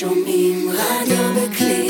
שומעים רדיו בקליק.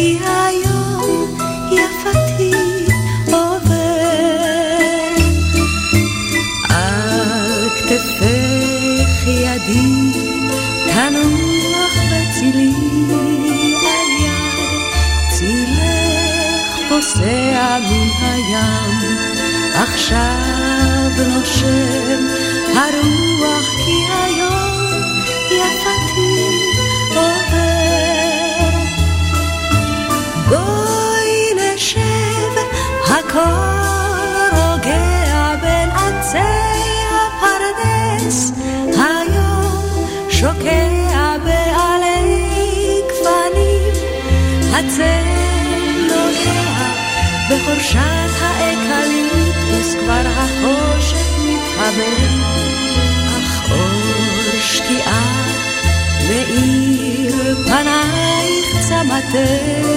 כי היום יפתי עובר על כתפך ידי תנוח בצילי על יד צילך פוסע מן הים. עכשיו נושם הרוח שוקע בעלי גפנים הצל נוגע בחורשת האקליפטוס כבר החושך מתחבר אך אור שקיעה מאיר פנייך צמתך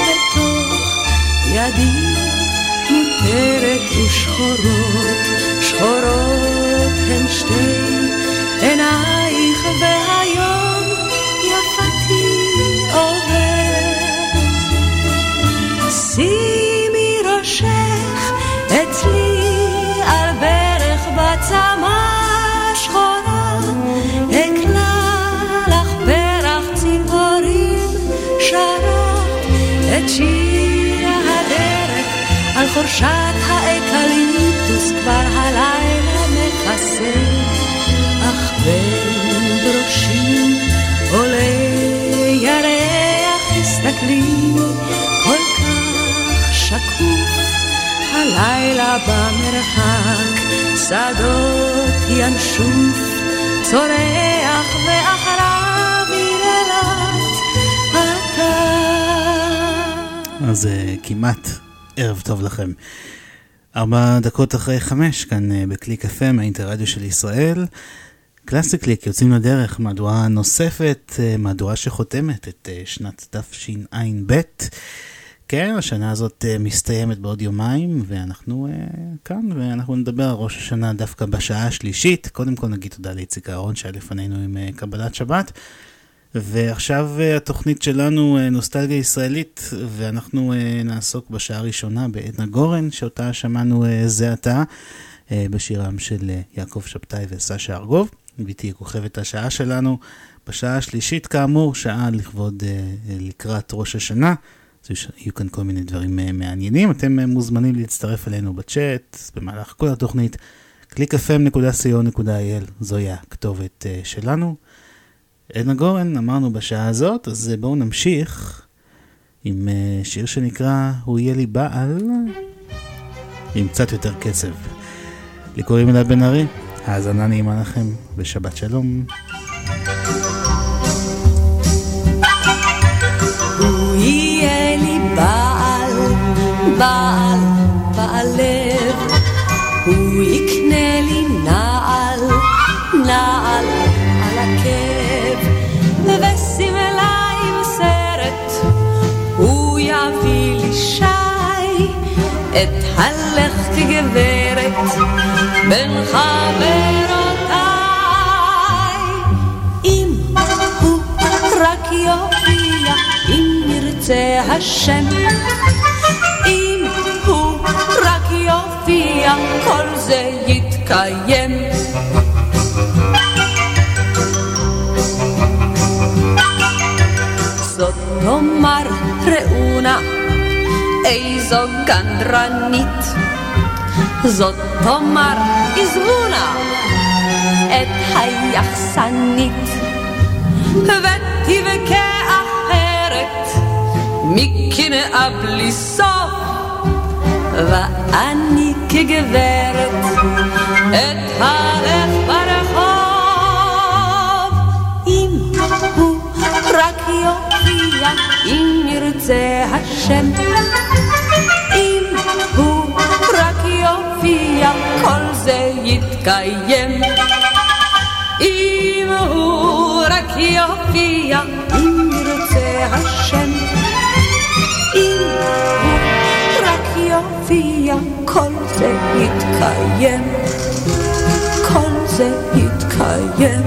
בתוך ידי מותרת ושחורות, שחורות הן שתי עינייך והיום יפתי עובר. שימי ראשך אצלי על ברך בצמא שחורה, אקלע לך פרח ציפורים שרת את שיר הדרך על חורשת האקליפטוס כבר הלילה מכסה, אך בין בראשי עולה ירח הסתכלי כל כך שקוף הלילה במרחק שדות ינשוף צורח ואחריו יללת אתה אז אה, כמעט ערב טוב לכם. ארבע דקות אחרי חמש, כאן אה, בקליק FM, האינטרדיו של ישראל. קלאסי קליק, יוצאים לדרך, מהדורה נוספת, אה, מהדורה שחותמת את אה, שנת תשע"ב. כן, השנה הזאת אה, מסתיימת בעוד יומיים, ואנחנו אה, כאן, ואנחנו נדבר על ראש השנה דווקא בשעה השלישית. קודם כל נגיד תודה לאיציק אהרון שהיה לפנינו עם קבלת שבת. ועכשיו אה, התוכנית שלנו אה, נוסטלגיה ישראלית, ואנחנו אה, נעסוק בשעה הראשונה בעדנה גורן, שאותה שמענו אה, זה עתה, בשירם של יעקב שבתאי וסשה ארגוב. ביתי כוכבת השעה שלנו. בשעה השלישית, כאמור, שעה לכבוד, אה, אה, לקראת ראש השנה. אז יהיו כאן כל מיני דברים אה, מעניינים. אתם מוזמנים להצטרף אלינו בצ'אט במהלך כל התוכנית. www.clickfm.co.il זוהי הכתובת שלנו. עדנה גורן, אמרנו בשעה הזאת, אז בואו נמשיך עם שיר שנקרא "הוא יהיה לי בעל", עם קצת יותר קצב. לי קוראים בן ארי, האזנה נעימה לכם ושבת שלום. הוא יהיה לי בעל, בעל, לב, הוא יקנה לי נעל, נעל על הכאב. ושמלה עם סרט, הוא יביא לי שי, את הלך כגברת. בין חברותיי. אם הוא רק יופיע, אם ירצה השם. אם הוא רק יופיע, כל זה יתקיים. זאת תאמר ראונה איזו גנדרנית. זאת תאמר עזבו נא את היחסנית, ותבכה אחרת מקנאה בלי סוף, ואני כגברת אתהלך ברחוב. אם הוא רק יופיע, אם ירצה השם. רק יופיע, כל זה יתקיים. אם הוא רק יופיע, אם ירצה השם. אם הוא רק יופיע, כל זה יתקיים. כל זה יתקיים.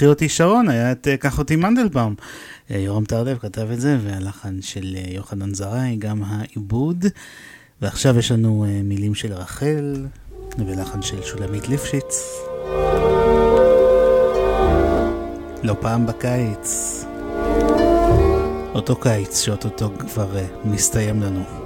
קחי אותי שרון, היה את אה, קח אותי מנדלבאום. אה, יורם טהרלב כתב את זה, והלחן של אה, יוחנן זרעי, גם העיבוד. ועכשיו יש לנו מילים של רחל, ולחן של שולמית ליפשיץ. לא פעם בקיץ. אותו קיץ שאו-טו-טו כבר מסתיים לנו.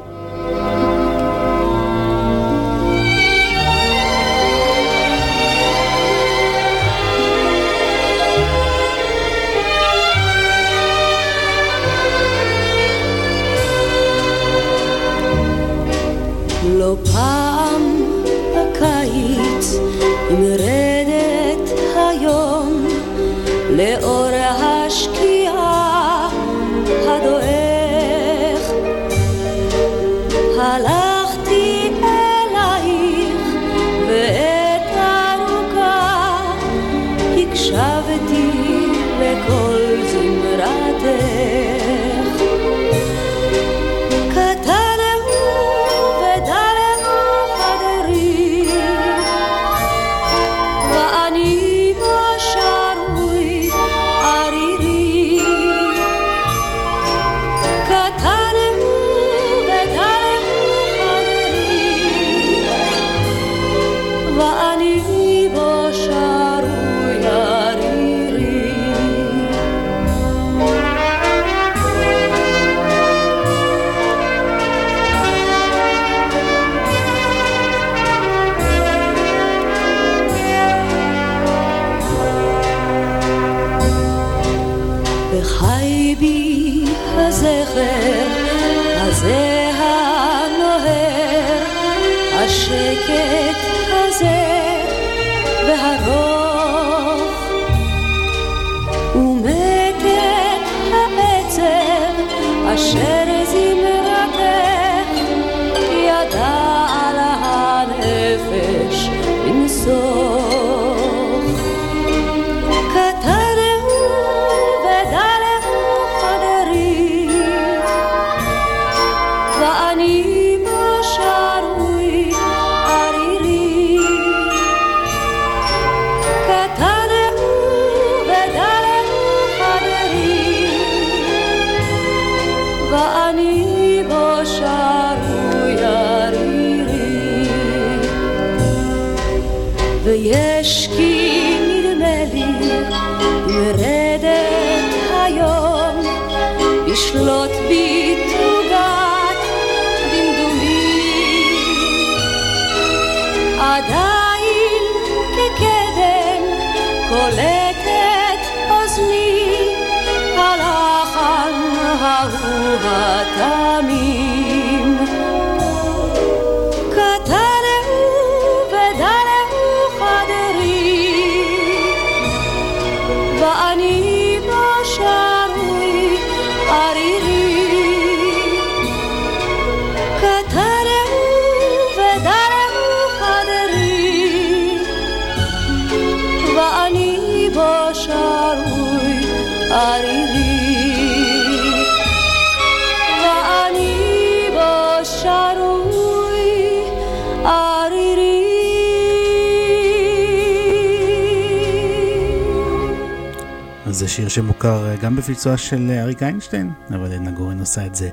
בביצוע של אה, אריק איינשטיין, אבל עדנה גורן עושה את זה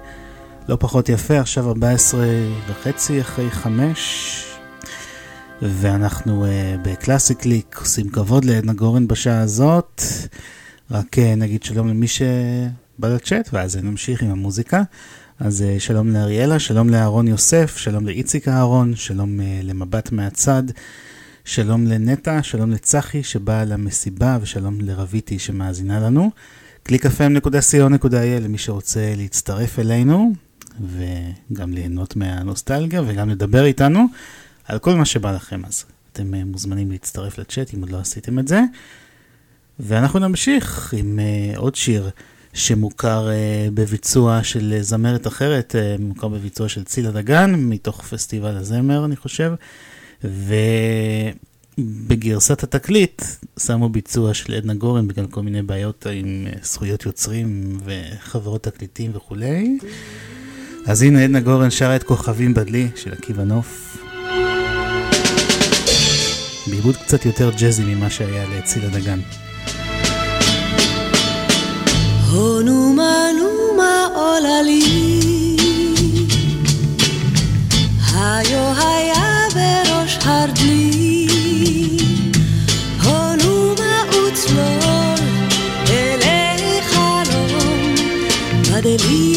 לא פחות יפה, עכשיו 14 וחצי אחרי 5. ואנחנו uh, בקלאסי קליק עושים כבוד לעדנה גורן בשעה הזאת. רק uh, נגיד שלום למי שבא לצ'אט, ואז נמשיך עם המוזיקה. אז uh, שלום לאריאלה, שלום לאהרון יוסף, שלום לאיציק אהרון, שלום uh, למבט מהצד, שלום לנטע, שלום לצחי שבא למסיבה, ושלום לרביטי שמאזינה לנו. www.clickfm.co.il למי שרוצה להצטרף אלינו, וגם ליהנות מהנוסטלגיה, וגם לדבר איתנו על כל מה שבא לכם. אז אתם אה, מוזמנים להצטרף לצ'אט אם עוד לא עשיתם את זה. ואנחנו נמשיך עם uh, עוד שיר שמוכר uh, בביצוע של זמרת אחרת, uh, מוכר בביצוע של צילה דגן, מתוך פסטיבל הזמר אני חושב, ובגרסת התקליט שמו ביצוע של עדנה גורן בגלל כל מיני בעיות עם uh, זכויות יוצרים וחברות תקליטים וכולי. אז הנה עדנה גורן שרה את כוכבים בדלי של עקיבא נוף. בעיבוד קצת יותר ג'אזי ממה שהיה לצילה דגן. הו נומה נומה עוללי, היו בדלי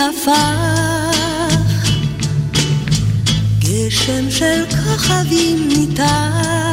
הפך, גשם של כוכבים ניתח,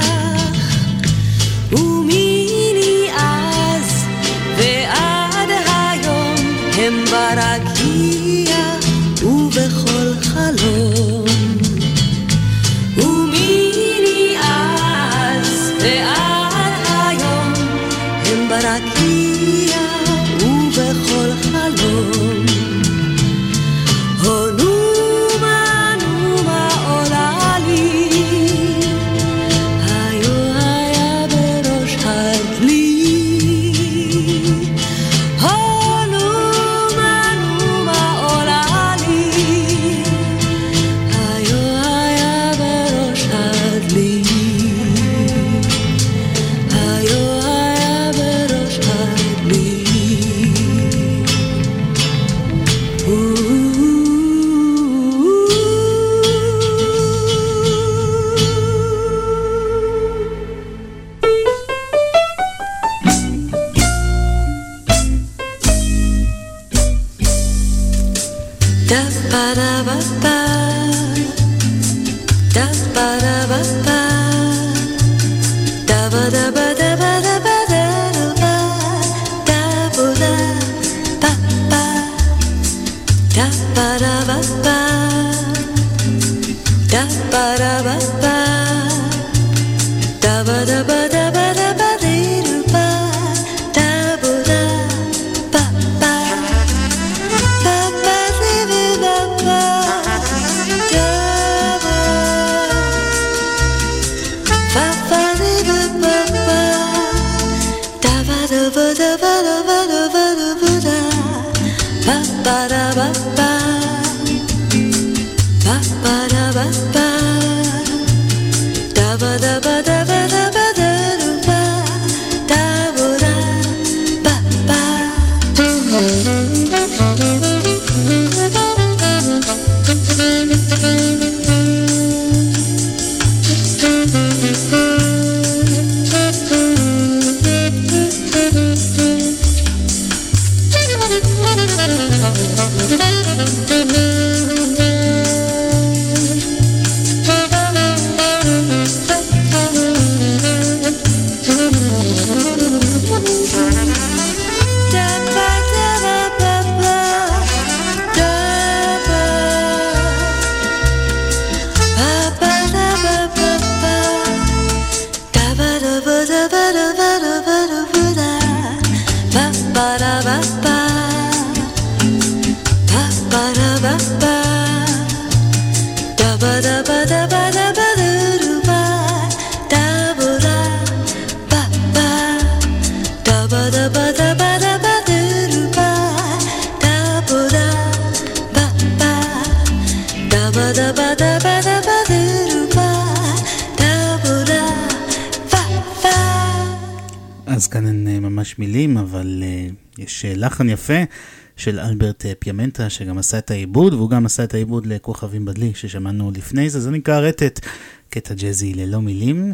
פיאמנטה, שגם עשה את העיבוד, והוא גם עשה את העיבוד לכוכבים בדלי, ששמענו לפני זה, זה נקרא רטט, קטע ג'אזי ללא מילים.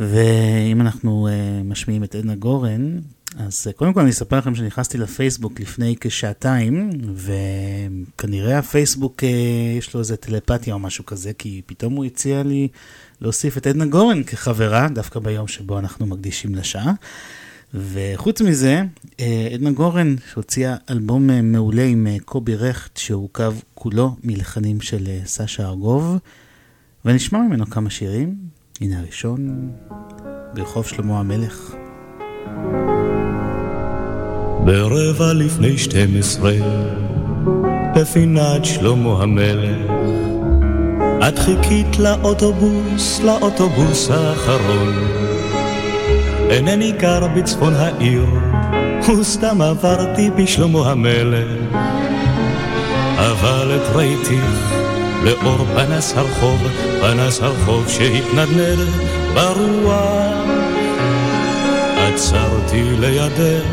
ואם אנחנו uh, משמיעים את עדנה גורן, אז uh, קודם כל אני אספר לכם שנכנסתי לפייסבוק לפני כשעתיים, וכנראה הפייסבוק uh, יש לו איזה טלפתיה או משהו כזה, כי פתאום הוא הציע לי להוסיף את עדנה גורן כחברה, דווקא ביום שבו אנחנו מקדישים לשעה. וחוץ מזה, עדנה גורן שהוציאה אלבום מעולה עם קובי רכט, שהורכב כולו מלחנים של סשה ארגוב, ונשמע ממנו כמה שירים. הנה הראשון, ברחוב שלמה המלך. ברבע לפני 12, בפינת שלמה המלך, את חיכית לאוטובוס, לאוטובוס האחרון. אינני גר בצפון העיר, וסתם עברתי בשלמה המלך, אבל את ראיתיך לאור פנס הרחוב, פנס הרחוב שהתנדנד ברוח. עצרתי לידך,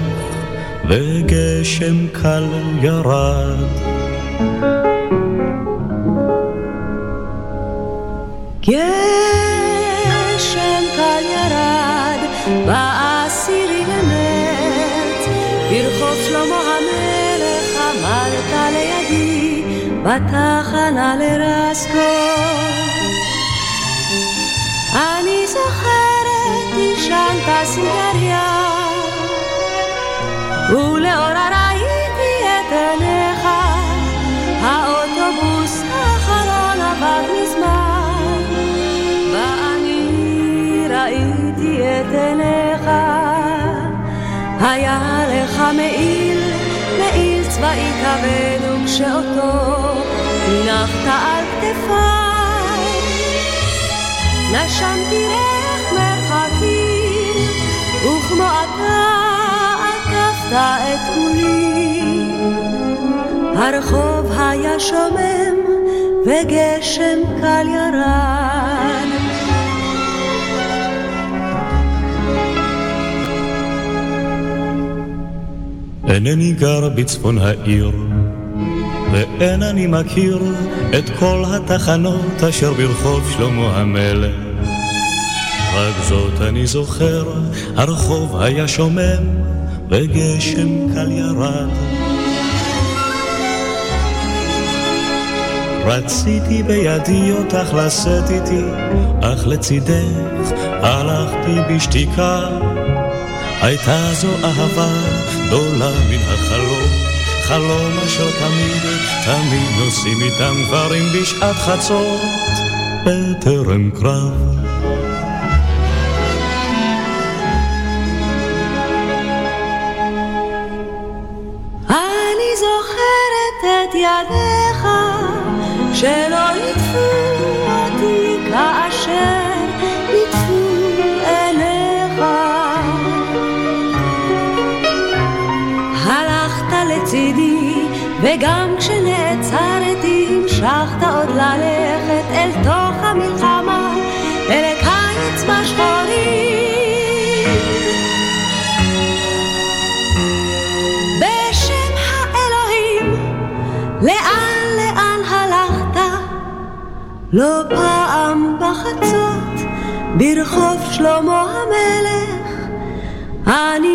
וגשם קל ירד. גשם בתחנה לרסקו. אני זוכרת, עישנת סיגריה, ולאורה ראיתי את עיניך, האוטובוס האחרון עבר מזמן, ואני ראיתי את עיניך, היה לך מעיל, מעיל צבאי כבד, וכשאותו הנחת על כתפיי, נשמתי ריח מרחקים, וכמו אתה עקפת את כולי. הרחוב היה שומם, וגשם קל ירד. אינני גר בצפון העיר, ואין אני מכיר את כל התחנות אשר ברחוב שלמה המלך. רק זאת אני זוכר, הרחוב היה שומם, וגשם קל ירד. רציתי בידי אותך לשאת איתי, אך לצידך הלכתי בשתיקה. הייתה זו אהבה גדולה מן החלום, חלום אשר תמיד, תמיד נוסעים איתם גברים בשעת חצות, בטרם קרב. אני זוכרת את ידיך שלא ליטפו וגם כשנעצרתי המשכת עוד ללכת אל תוך המלחמה, אל קיץ בשחורים. בשם האלוהים, לאן לאן הלכת? לא פעם בחצות, ברחוב שלמה המלך, אני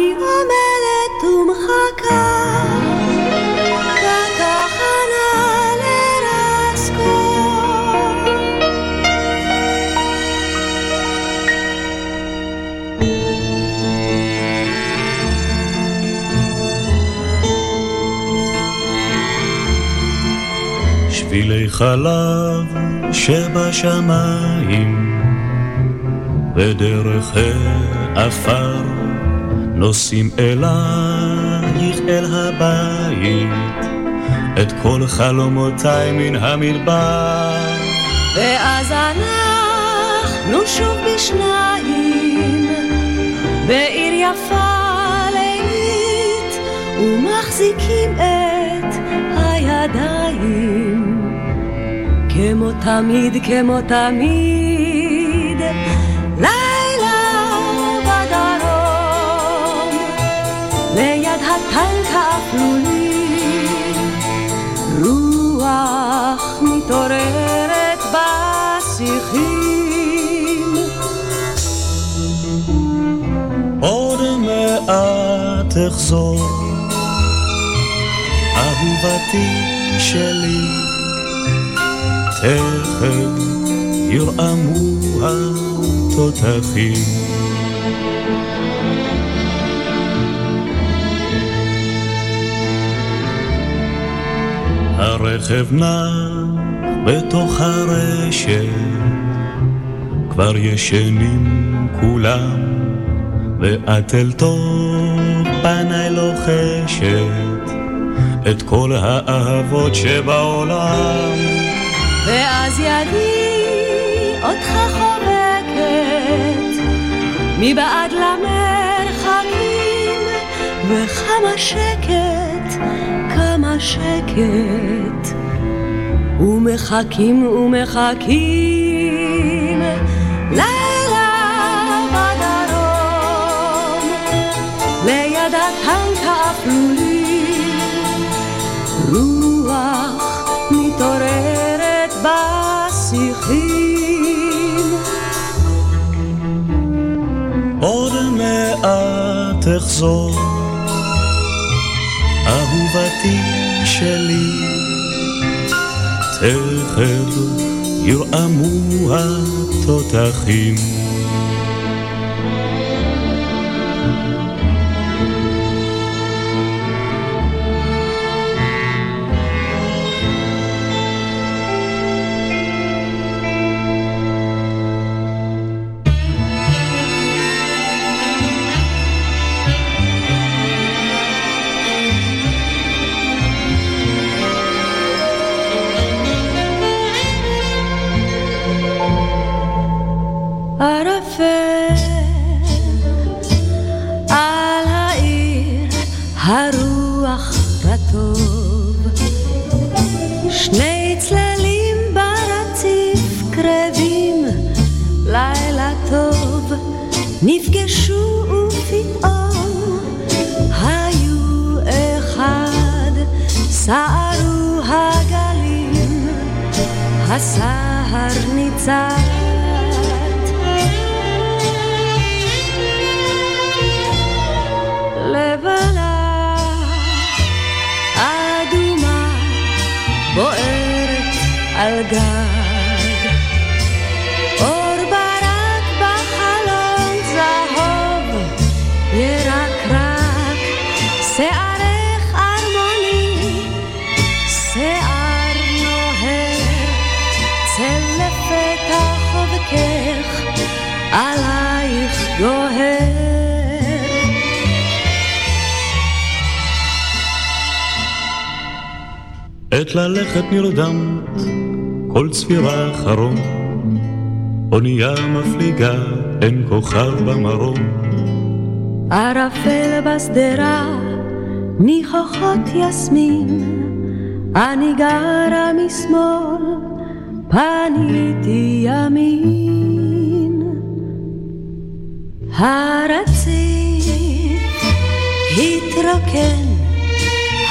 חלב שבשמיים ודרך העפר נוסעים אלייך אל הבית את כל חלומותיי מן המדבר ואז אנחנו שוב בשניים, בעיר יפה לילית, ומחזיקים את הידיים. כמו תמיד, כמו תמיד, לילה בדרום, ליד הטנק האפלולי, רוח מתעוררת בשיחים. עוד מעט אחזור, אהובתי שלי. תכף ירעמו התותחים. הרכב נח בתוך הרשת, כבר ישנים כולם, ואת אל תוך פניי לוחשת את כל האהבות שבעולם. ואז ידי אותך חובקת מבעד למרחקים וכמה שקט, כמה שקט. ומחכים ומחכים לילה בדרום ליד הטנק האפלולי. רוח מתעוררת בשיחים עוד מעט אחזור, אהובתי שלי, תכף ירעמו התותחים. נפגשו ופתאום היו אחד סערו הגלים הסהר ניצת לבנה אדומה בוערת על גג עת ללכת נרדמת, כל צפירה אחרון. אונייה מפליגה, אין כוכב במרום. ערפל בשדרה, ניחוחות יסמין, אני גרה משמאל, פניתי ימין. הרציף התרוקן,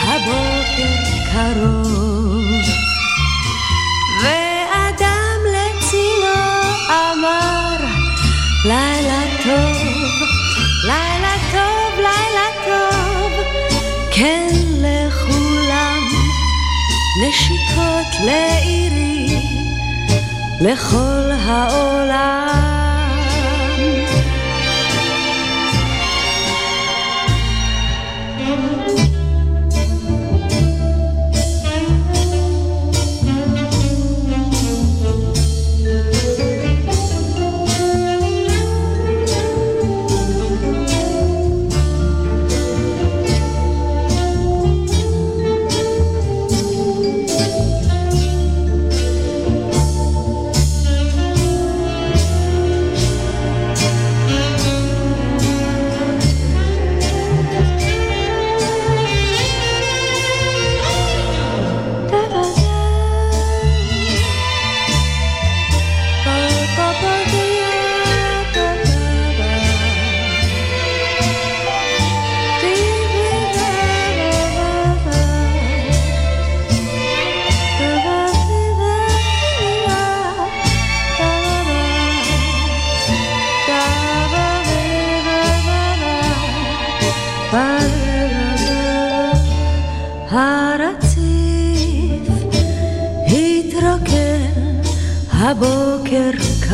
הבוקר קרוב, ואדם לצינו אמר, לילה טוב, לילה טוב, לילה טוב, כן לכולם, נשיקות לעירי, לכל העולם.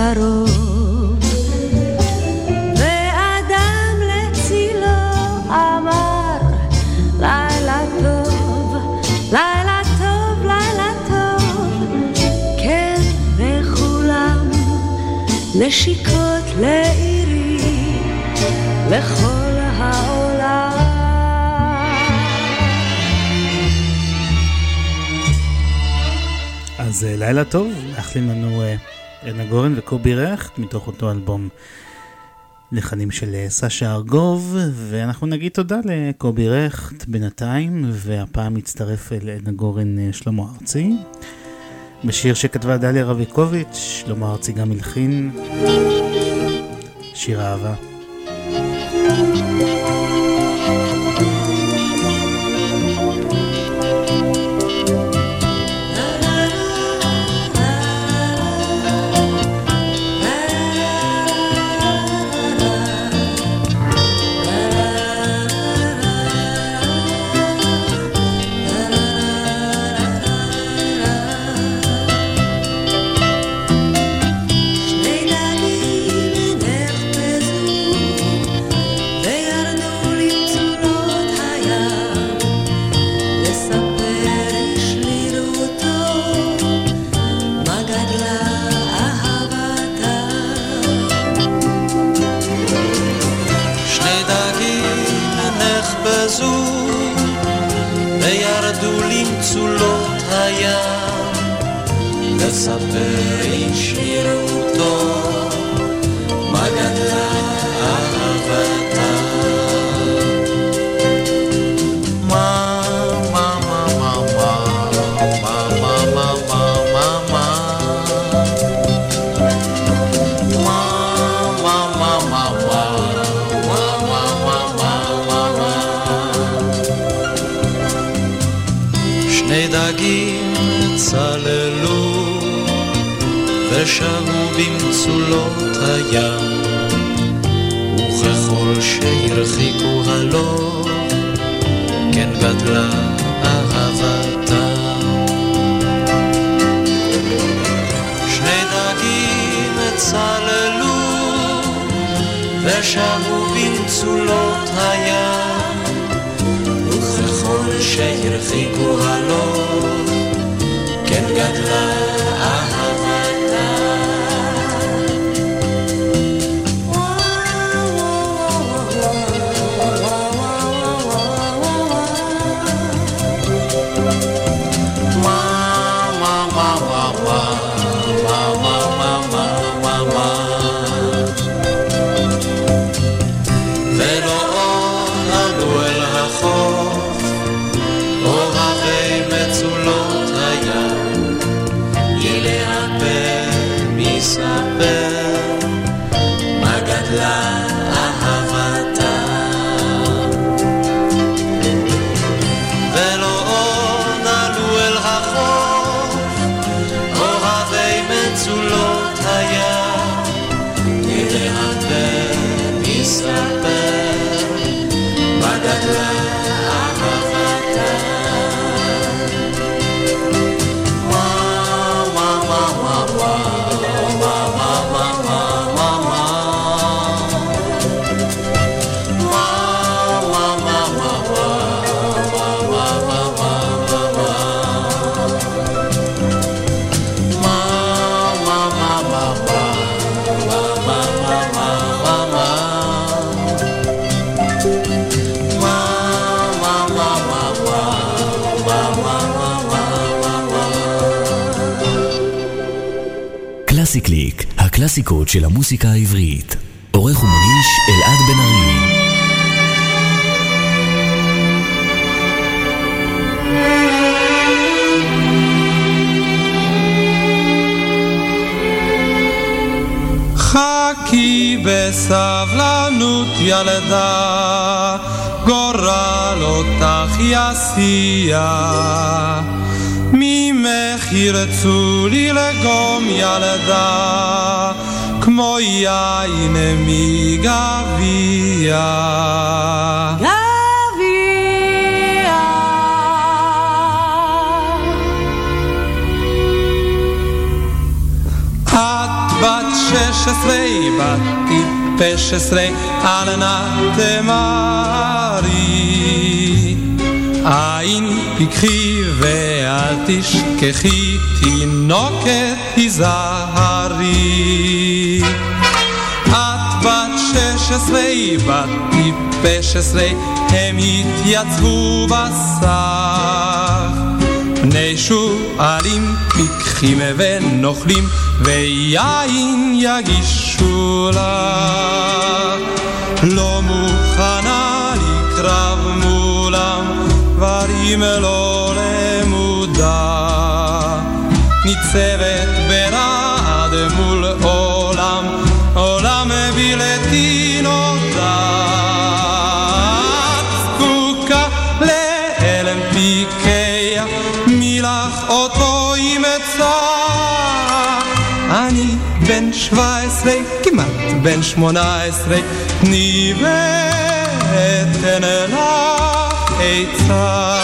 קרוב ואדם לצילו אמר לילה טוב, לילה טוב, לילה טוב. כן וכולם נשיקות לעירי לכל העולם. אז אה, לילה טוב, מאחלים לנו אה, עדנה גורן וקובי רכט מתוך אותו אלבום לחנים של אה, סשה ארגוב, ואנחנו נגיד תודה לקובי רכט בינתיים, והפעם מצטרף אל עדנה גורן אה, שלמה ארצי. בשיר שכתבה דליה רביקוביץ', שלמה ארצי גם הלחין, שיר אהבה. במצולות הים וככל שהרחיקו הלא כן גדלה אהבתם שני דגים צללו ושהו במצולות הים וככל שהרחיקו הלא כן גדלה הקלאסיקות של המוסיקה העברית. עורך ומגיש אלעד בן ארי. חכי בסבלנות ילדה, גורל אותך יסיע. ירצו לי לגום ילדה, כמו יין מגביע. גביע. את בת שש עשרה, בת טיפש עשרה, על נא תימה. עין פיקחי ואל תשכחי, תינוקת היזהרי. את בת שש עשרה, בת טיפש עשרה, הם התייצבו בסף. בני שועלים פיקחים ונוכלים ויין יגישו לך לא מוכנה דברים לא למודה ניצבת ברעד מול עולם עולם בלתי נודע זקוקה לאלם פיקח מילך אותו ימצא אני בן שבע עשרה, כמעט בן שמונה עשרה, תני ואתן לך עצה.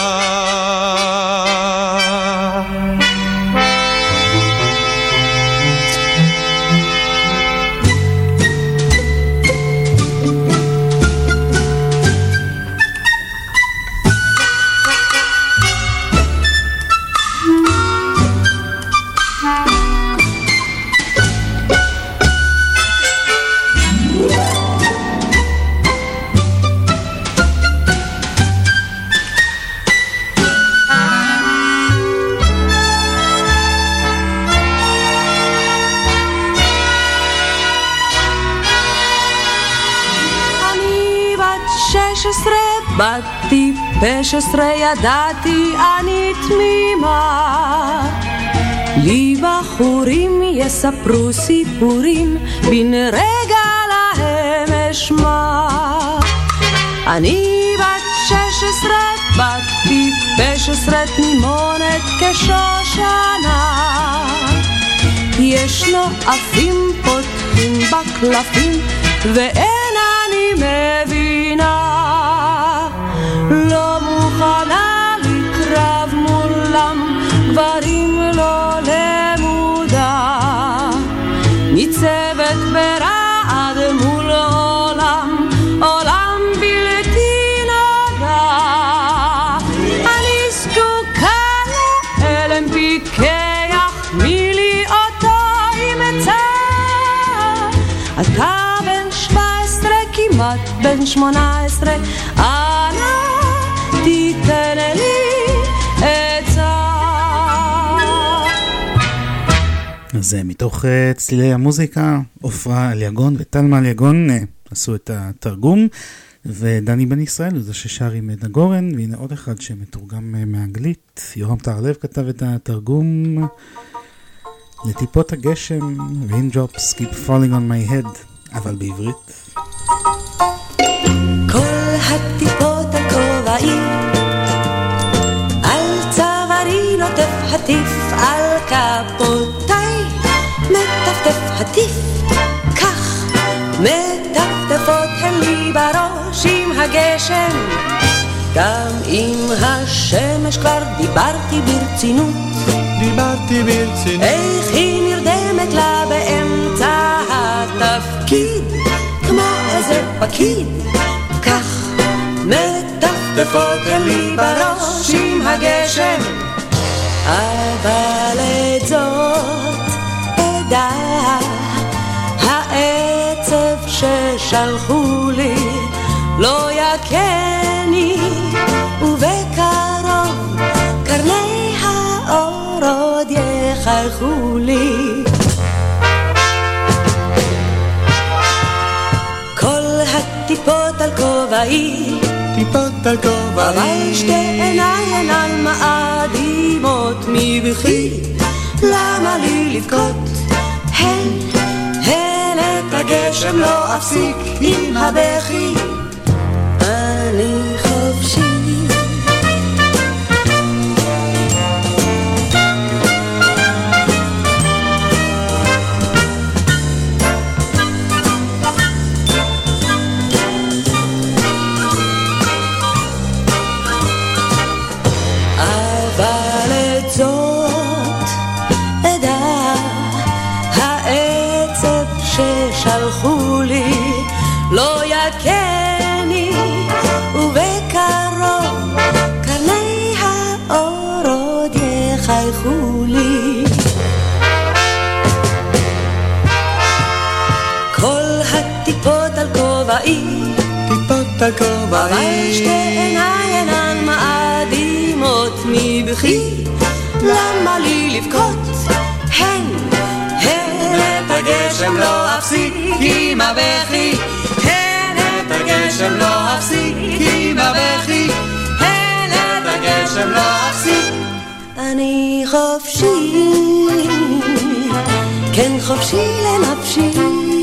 טיפש עשרה, ידעתי אני תמימה. לי בחורים יספרו סיפורים, בן רגע להם אשמע. אני בת שש עשרה, בת טיפש עשרה, תמימונת כשושנה. ישנו אפים פותחים בקלפים, ואין לא מוכנה לקרב מולם, גברים לא למודה. ניצבת ברעד מול עולם, עולם בלתי נודע. אני זקוקה לאלם פיקח, מי לי אותו ימצא. אתה בן שבע עשרה, כמעט בן שמונה עשרה, אז אה, מתוך אה, צלילי המוזיקה, עופרה אליגון וטלמה אליגון אה, עשו את התרגום, ודני בן ישראל הוא זה ששר עם עדנה גורן, והנה עוד אחד שמתורגם מאנגלית, יורם טהרלב כתב את התרגום לטיפות הגשם, raindrops keep falling on my head, אבל בעברית. כל הטיפות על כובעי, על צווארי נוטף הטיף, על מטפטף הטיף, כך מטפטפות הן לי בראש עם הגשם. גם עם השמש כבר דיברתי ברצינות, דיברתי ברצינות, איך היא נרדמת לה באמצע התפקיד, כמו איזה פקיד, כך מטפטפות הן לי בראש עם הגשם, אבל את זאת אדע, ששלחו לי לא יכני, ובקרוב קרני האור עוד יחייכו לי. כל הטיפות על כובעי, טיפות על כובעי, אבל שתי עיניי אינן מאדימות מבכי, למה לי לבכות? הן את הגשם לא אפסיק עם הבכי. אני על כובעי. אבל שתי עיניי אינן מאדימות מבכי, למה לי לבכות? הן, הן את הגשם לא אפסיק עם הבכי, הן את הגשם לא אפסיק עם הבכי, הן את הגשם לא אפסיק. אני חופשי, כן חופשי לנפשי.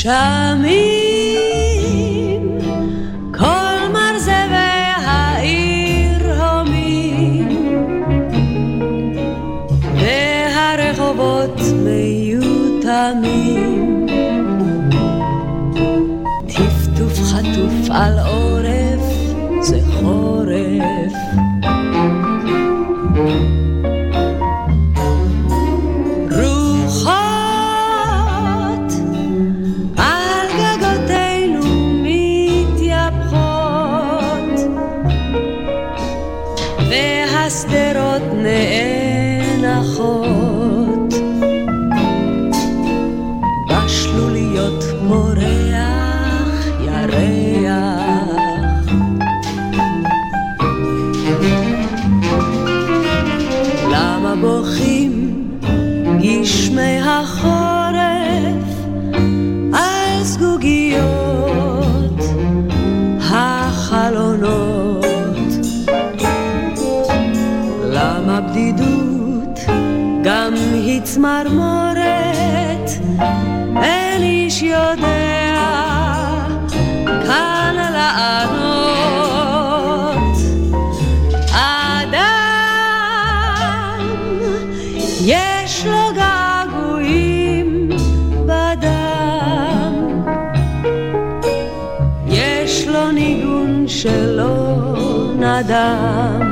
Shami. צמרמורת? אין איש יודע כאן לענות. אדם יש לו געגועים בדם, יש לו ניגון שלא נדם.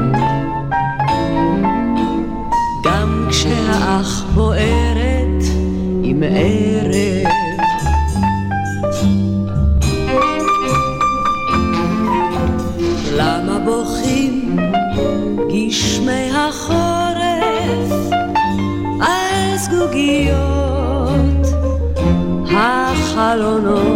החלונות? למה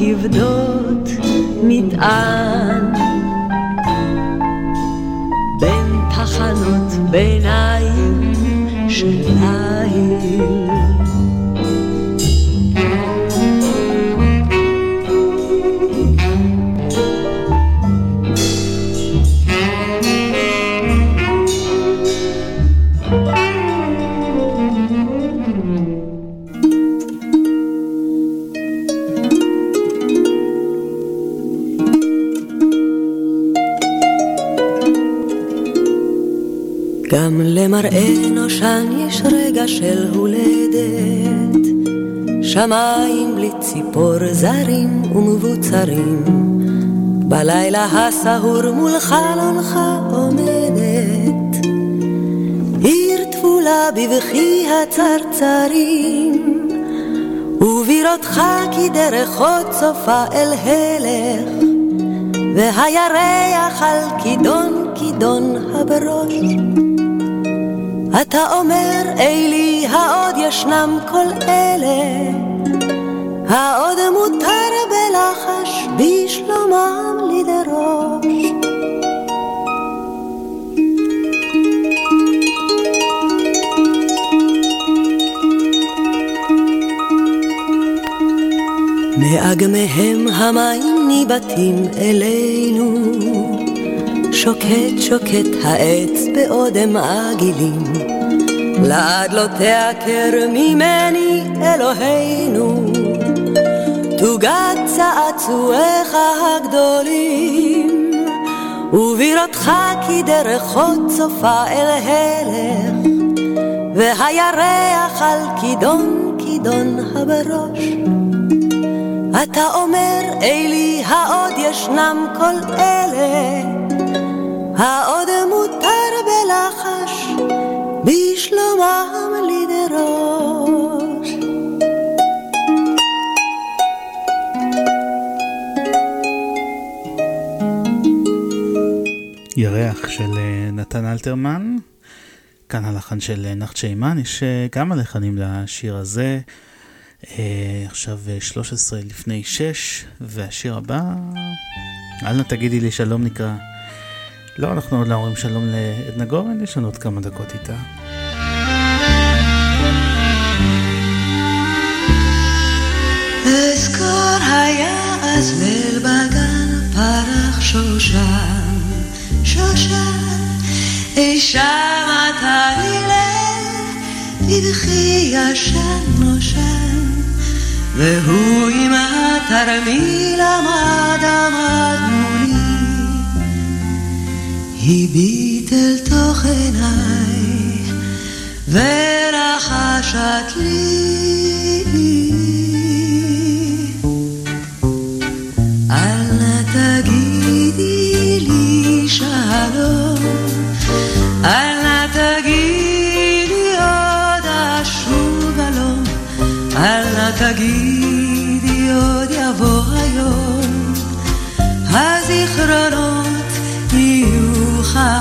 כבדות מטען, בין תחנות ביניים של ליל. גם למראה נושן יש רגע של הולדת, שמיים בלי ציפור זרים ומבוצרים, בלילה הסהור מול חלונך עומדת, עיר טבולה בבכי הצרצרים, ובירותך דרך עוד סופה אל הלך, והירח על כידון כידון הבראש. אתה אומר, אלי, העוד ישנם כל אלה, העוד מותר בלחש בשלומם לדרוש. מאגמיהם המים ניבטים אלינו, שוקט שוקט העץ באודם עגילים, לעד לא תעקר ממני אלוהינו, תוגת צעצועיך הגדולים, ובירותך כי דרכות צופה אל הלך, והירח על כידון כידון הבראש. אתה אומר, אלי, העוד ישנם כל אלה, העוד מותר בלחש, בשלומם לדרוש. ירח של אה, נתן אלתרמן, כאן הלחן של אה, נחת שיימן, יש אה, כמה לחנים לשיר הזה. עכשיו 13 לפני 6, והשיר הבא, אל נא תגידי לי שלום נקרא. לא, אנחנו עוד לא אומרים שלום לעדנה גורן, יש לנו עוד כמה דקות איתה. היה אז ליל בגן פרח שושן, שושן, אי שם אתה לילל, בבכי ישן נושן, והוא עם התרמיל עמד עמד מולי. הביט אל תוך עיניי ולחשת לי אל נא תגידי עוד אשוב אלום אל נא תגידי עוד יבוא היום הזיכרונות יהיו חלום.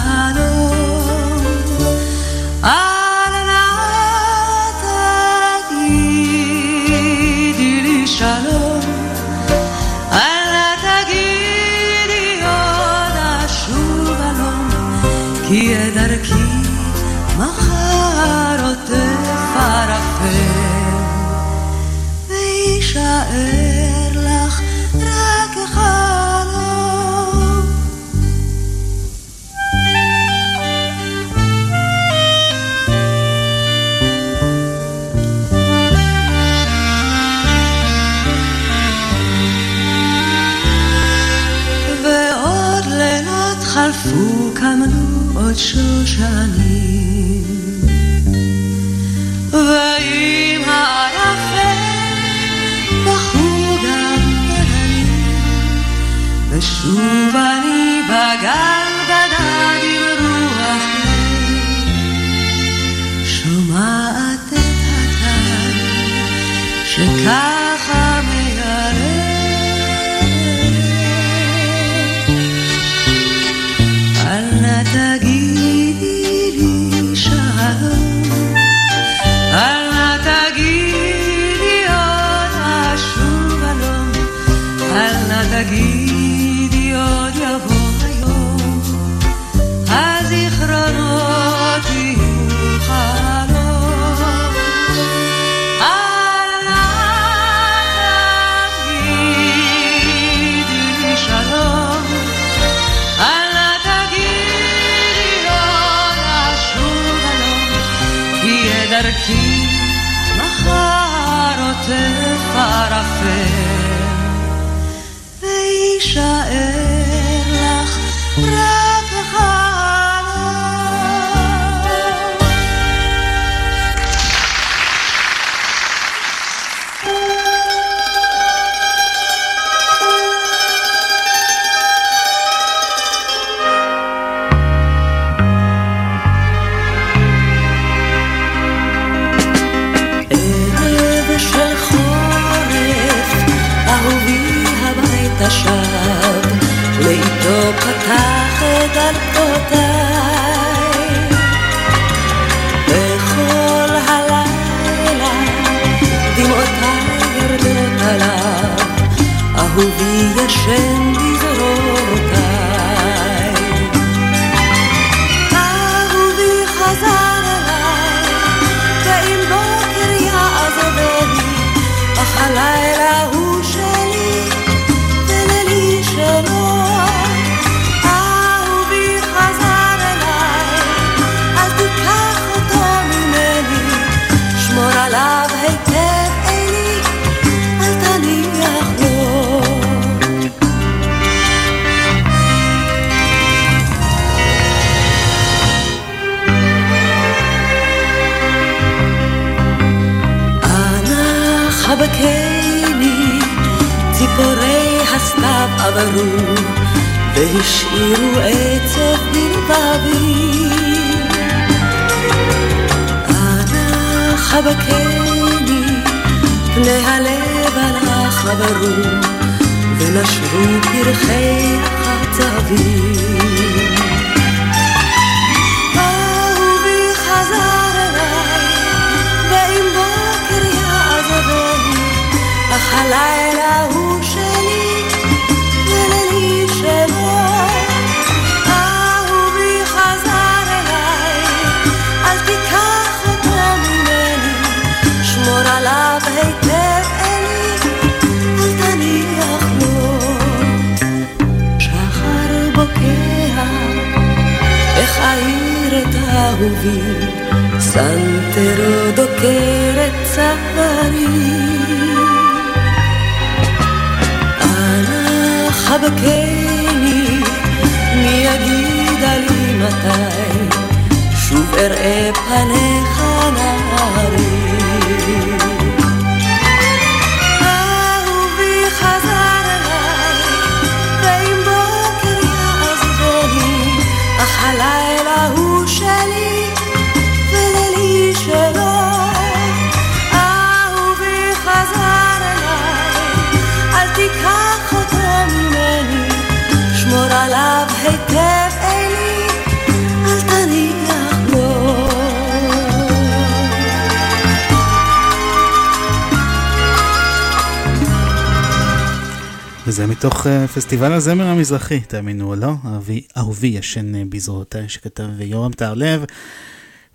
פסטיבל הזמר המזרחי, תאמינו או לא, אהובי, אהובי ישן uh, בזרועותיי, שכתב יורם טהרלב,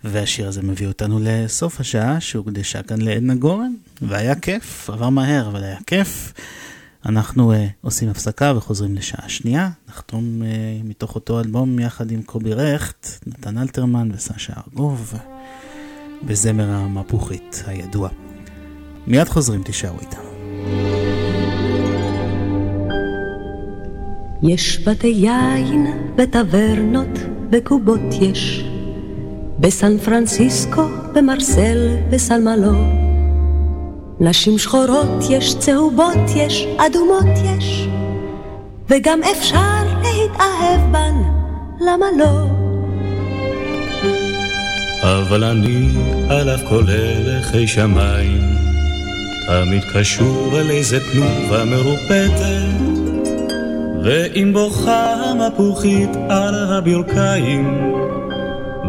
והשיר הזה מביא אותנו לסוף השעה שהוקדשה כאן לעדנה גורן, והיה כיף, עבר מהר, אבל היה כיף. אנחנו uh, עושים הפסקה וחוזרים לשעה שנייה. נחתום uh, מתוך אותו אלבום יחד עם קובי רכט, נתן אלתרמן וסשה ארגוב, בזמר המפוחית הידוע. מיד חוזרים, תישארו איתנו. יש בתי יין וטברנות וקובות יש, בסן פרנסיסקו, במרסל, בסלמלו. נשים שחורות יש, צהובות יש, אדומות יש, וגם אפשר להתאהב בן, למה לא? אבל אני על אף כל הלכי שמיים, תמיד קשור אל איזה תנובה מרופטת, ואם בוכה המפוחית על הברכיים,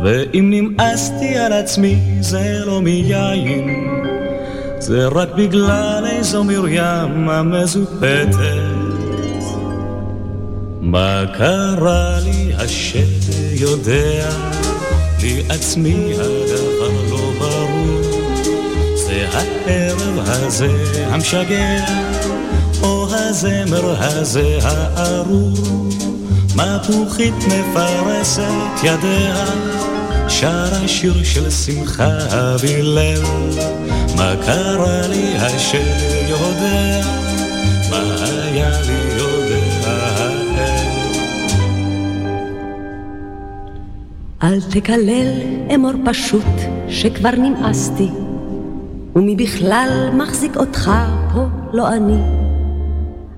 ואם נמאסתי על עצמי זה לא מיין. זה רק בגלל איזו מרים המזופתת. מה קרה לי השד יודע, לי עצמי הדבר לא ברור. זה הערב הזה המשגע, או הזמר הזה הארור. מפוחית מפרסת ידיה, שרה שיר של שמחה בלב. מה קרה לי השם יודע, מה היה לי יודע אל תקלל אמור פשוט שכבר נמאסתי, ומי בכלל מחזיק אותך פה לא אני.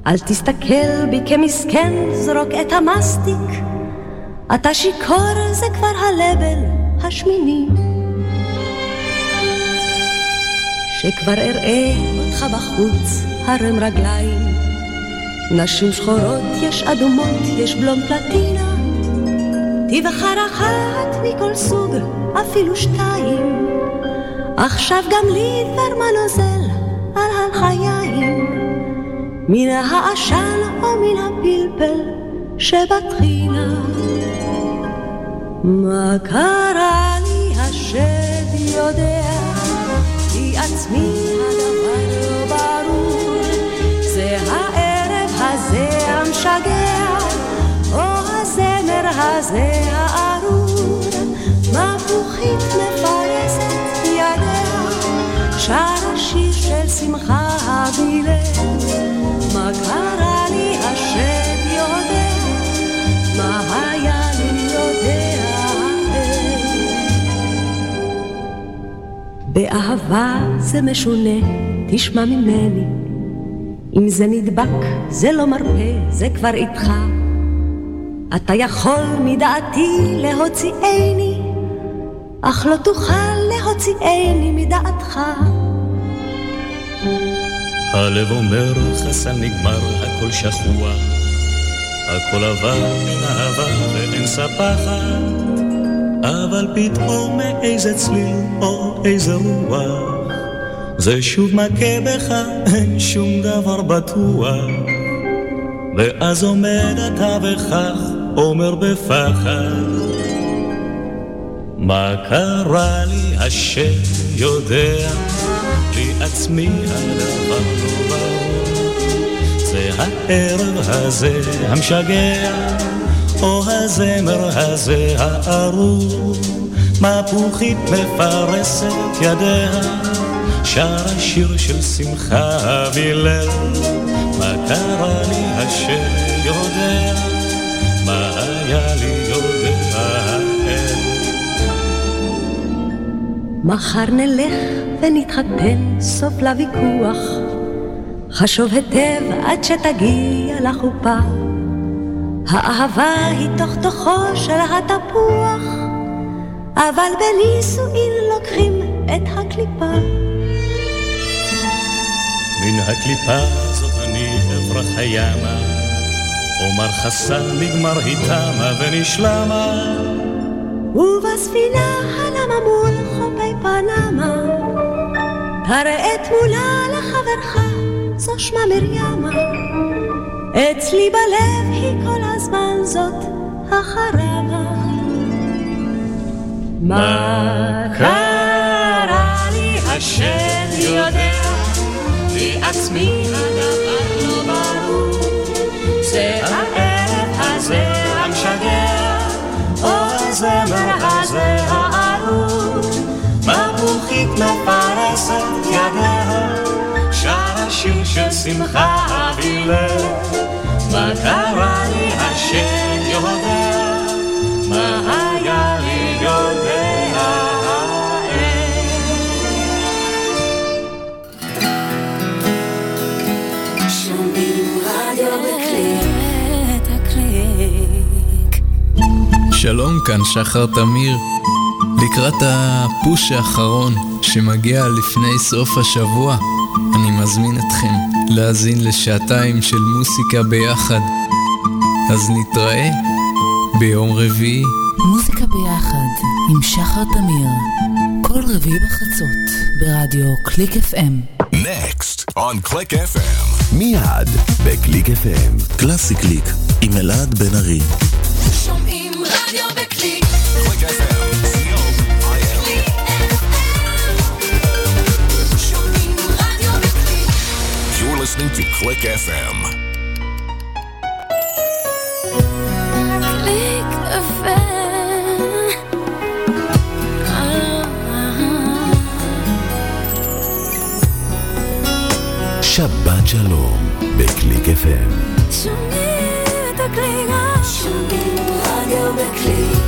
אל תסתכל בי כמסכן, זרוק את המסטיק. אתה שיכור זה כבר הלבל השמיני. שכבר אראה אותך בחוץ, הרם רגליים. נשים שחורות יש אדומות, יש בלום פלטינה. תבחר אחת מכל סוג, אפילו שתיים. עכשיו גם לי דבר מה נוזל על הלחיים. מן העשן או מן הפלפל שבטחינה. מה קרה לי השד יודע עצמי הדבר לא ברור, זה הערב הזה המשגע, או הזמר הזה הארור, מפוחית מפרסת ידיה, שר השיר של שמחה בלב, באהבה זה משונה, תשמע ממני. אם זה נדבק, זה לא מרפא, זה כבר איתך. אתה יכול מדעתי להוציאני, אך לא תוכל להוציאני מדעתך. הלב אומר חסן נגמר, הכל שכוח, הכל עבר מן העבר ואין ספחת, אבל פתאום מאיזה צליל או איזה רוח, זה שוב מכה בך, אין שום דבר בטוח. ואז עומד אתה וכך אומר בפחד, מה קרה לי השם יודע, לי עצמי הדבר לא ברור. זה הערב הזה המשגע, או הזמר הזה הארור. מפוחית מפרסת ידיה, שר שיר של שמחה והלל. מה קרה לי השם יודע, מה היה לי יודע מחר נלך ונתחתן, סוף לוויכוח. חשוב היטב עד שתגיע לחופה. האהבה היא תוך תוכו של התפוח, אבל בנישואין לוקחים את הקליפה. מן הקליפה הזאת אני אברח הימה, אומר חסן נגמר היא תמה ונשלמה. ובספינה הנמה מול חופי פנמה, תראה תמונה לחברך, זו שמה מרימה. אצלי בלב היא כל הזמן זאת החרבה. מה קרה לי השם יודע, לי עצמי הדבר הזמר הזה הארור. מפוחית מפרסת ידיה, שר שיר של שמחה והלל. מה קרה לי שלום, כאן שחר תמיר. לקראת הפוש האחרון שמגיע לפני סוף השבוע, אני מזמין אתכם להאזין לשעתיים של מוסיקה ביחד. אז נתראה ביום רביעי. מוזיקה ביחד עם שחר תמיר, כל רביעי בחצות ברדיו קליק FM. Next on Click FM. מיד בקליק FM. קלאסי קליק עם אלעד בן ארי. Click FM. קליק FM. שבת שלום בקליק FM. שומעים את הקליק. שומעים רדיו בקליק.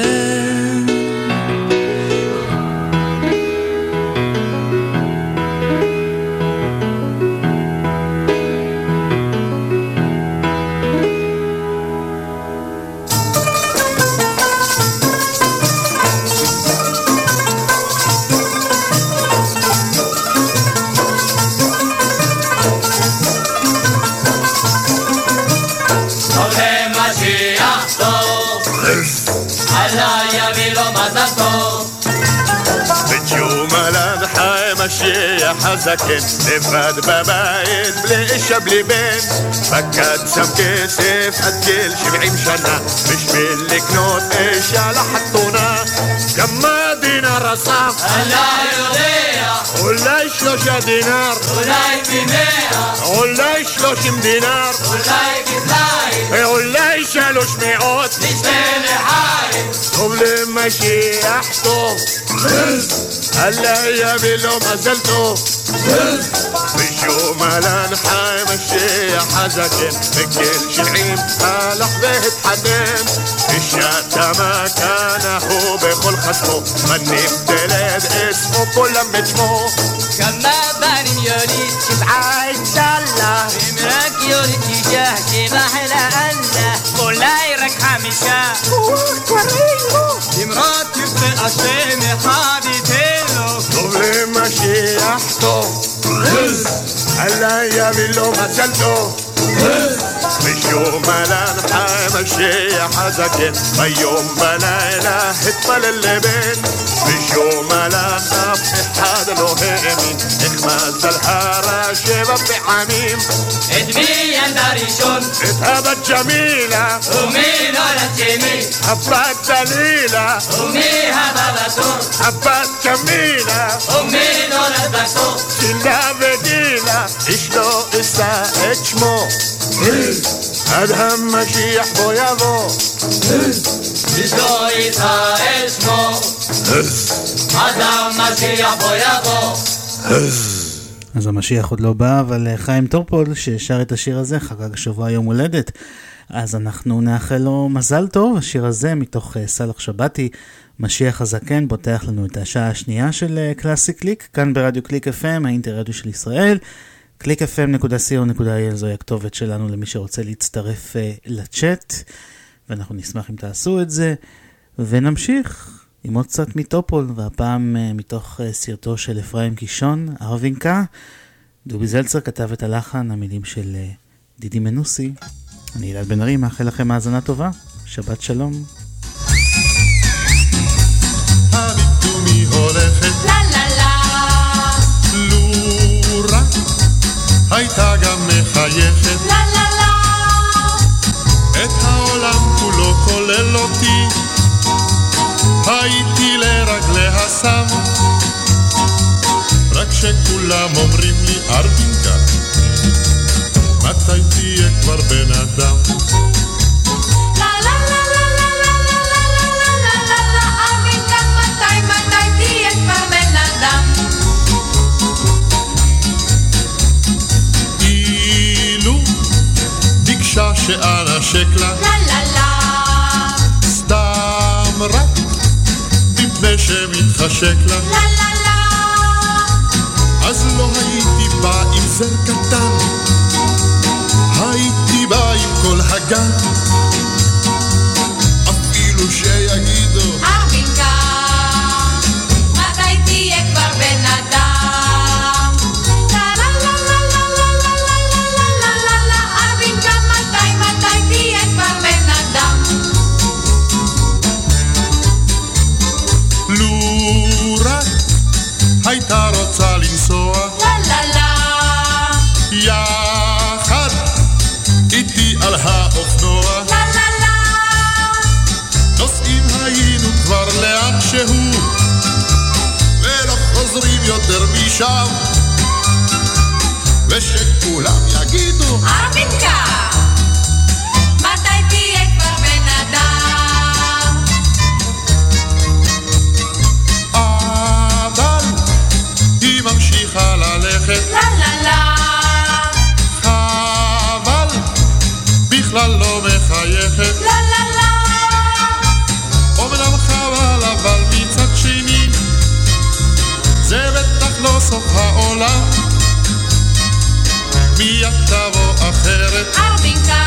הזקן, לבד בבית, בלי אישה בלי בן. פקד שם כסף עד גיל שבעים שנה, בשביל לקנות אישה לחתונה. כמה דינר אסף? אני יודע. אולי שלושה דינר. אולי במאה. אולי שלושים דינר. אולי כפליים. אולי שלוש מאות. נשתה לחיים. قبل ما شي احطه هلا يا بلو ما زلته مالا نحاي مشي حزكن بكل شعيم به حدين الشتا ما كان هو بكل خصمه مني بتلد اسمه كلهم تشمو كما باني ميولي شبعا ان شاء الله بمراك يوري تجاه كما حلا الله مولاي لك حمشة مرات يبقى عشان حالي تيلو قبل ما شي احطه هلا يا بلو ما شلته من يوم لا نحمشي حزكين من يوم لا إله إطفال اللي بين. من يوم لا نفي إحاد له إمين إخمز الحارة شباب بعميم إدمي داريشون إتهاب جميلة أمي ولا تيمين حبات دليلة. أمي هذا دكتور حبات جميلة. أمي نورت دكتور كلها بديلة. إيش لو إسا إجمو עד המשיח בו יבוא. איש לא יישא את שמו. עד המשיח בו יבוא. אז המשיח עוד לא בא, אבל אה, חיים טורפול, ששר את השיר הזה, חגג השבוע יום הולדת. אז אנחנו נאחל לו מזל טוב, השיר הזה מתוך סאלח שבתי, משיח הזקן, פותח לנו את השעה השנייה של קלאסי קליק, כאן ברדיו קליק FM, האינטרדיו של ישראל. www.clickfm.co.il זוהי הכתובת שלנו למי שרוצה להצטרף אה, לצ'אט, ואנחנו נשמח אם תעשו את זה. ונמשיך עם עוד קצת מטופול, והפעם אה, מתוך אה, סרטו של אפרים קישון, ארווינקה. דובי זלצר כתב את הלחן, המילים של אה, דידי מנוסי. אני אלעד בן ארי, מאחל לכם האזנה טובה, שבת שלום. הולכת לה לה לה לו רק הייתה גם מחייכת. לה לה לה. את העולם כולו כולל אותי. הייתי לרגליה שם רק שכולם אומרים לי ארבינקה מתי תהיה כבר בן אדם ביקשה שאנשק לה לה לה. סתם רק מפני שמתחשק לה. לה לה לה. אז לא הייתי בא עם זר קטן. הייתי בא עם כל הגן. אפילו שיגידו חוזרים יותר משם. ושכולם יגידו ארבינקה מתי תהיה כבר בן אדם? אבל היא ממשיכה ללכת. לה לה לה. חבל בכלל לא מחייכת סוף העולם. מיד תבוא אחרת? ארבינקה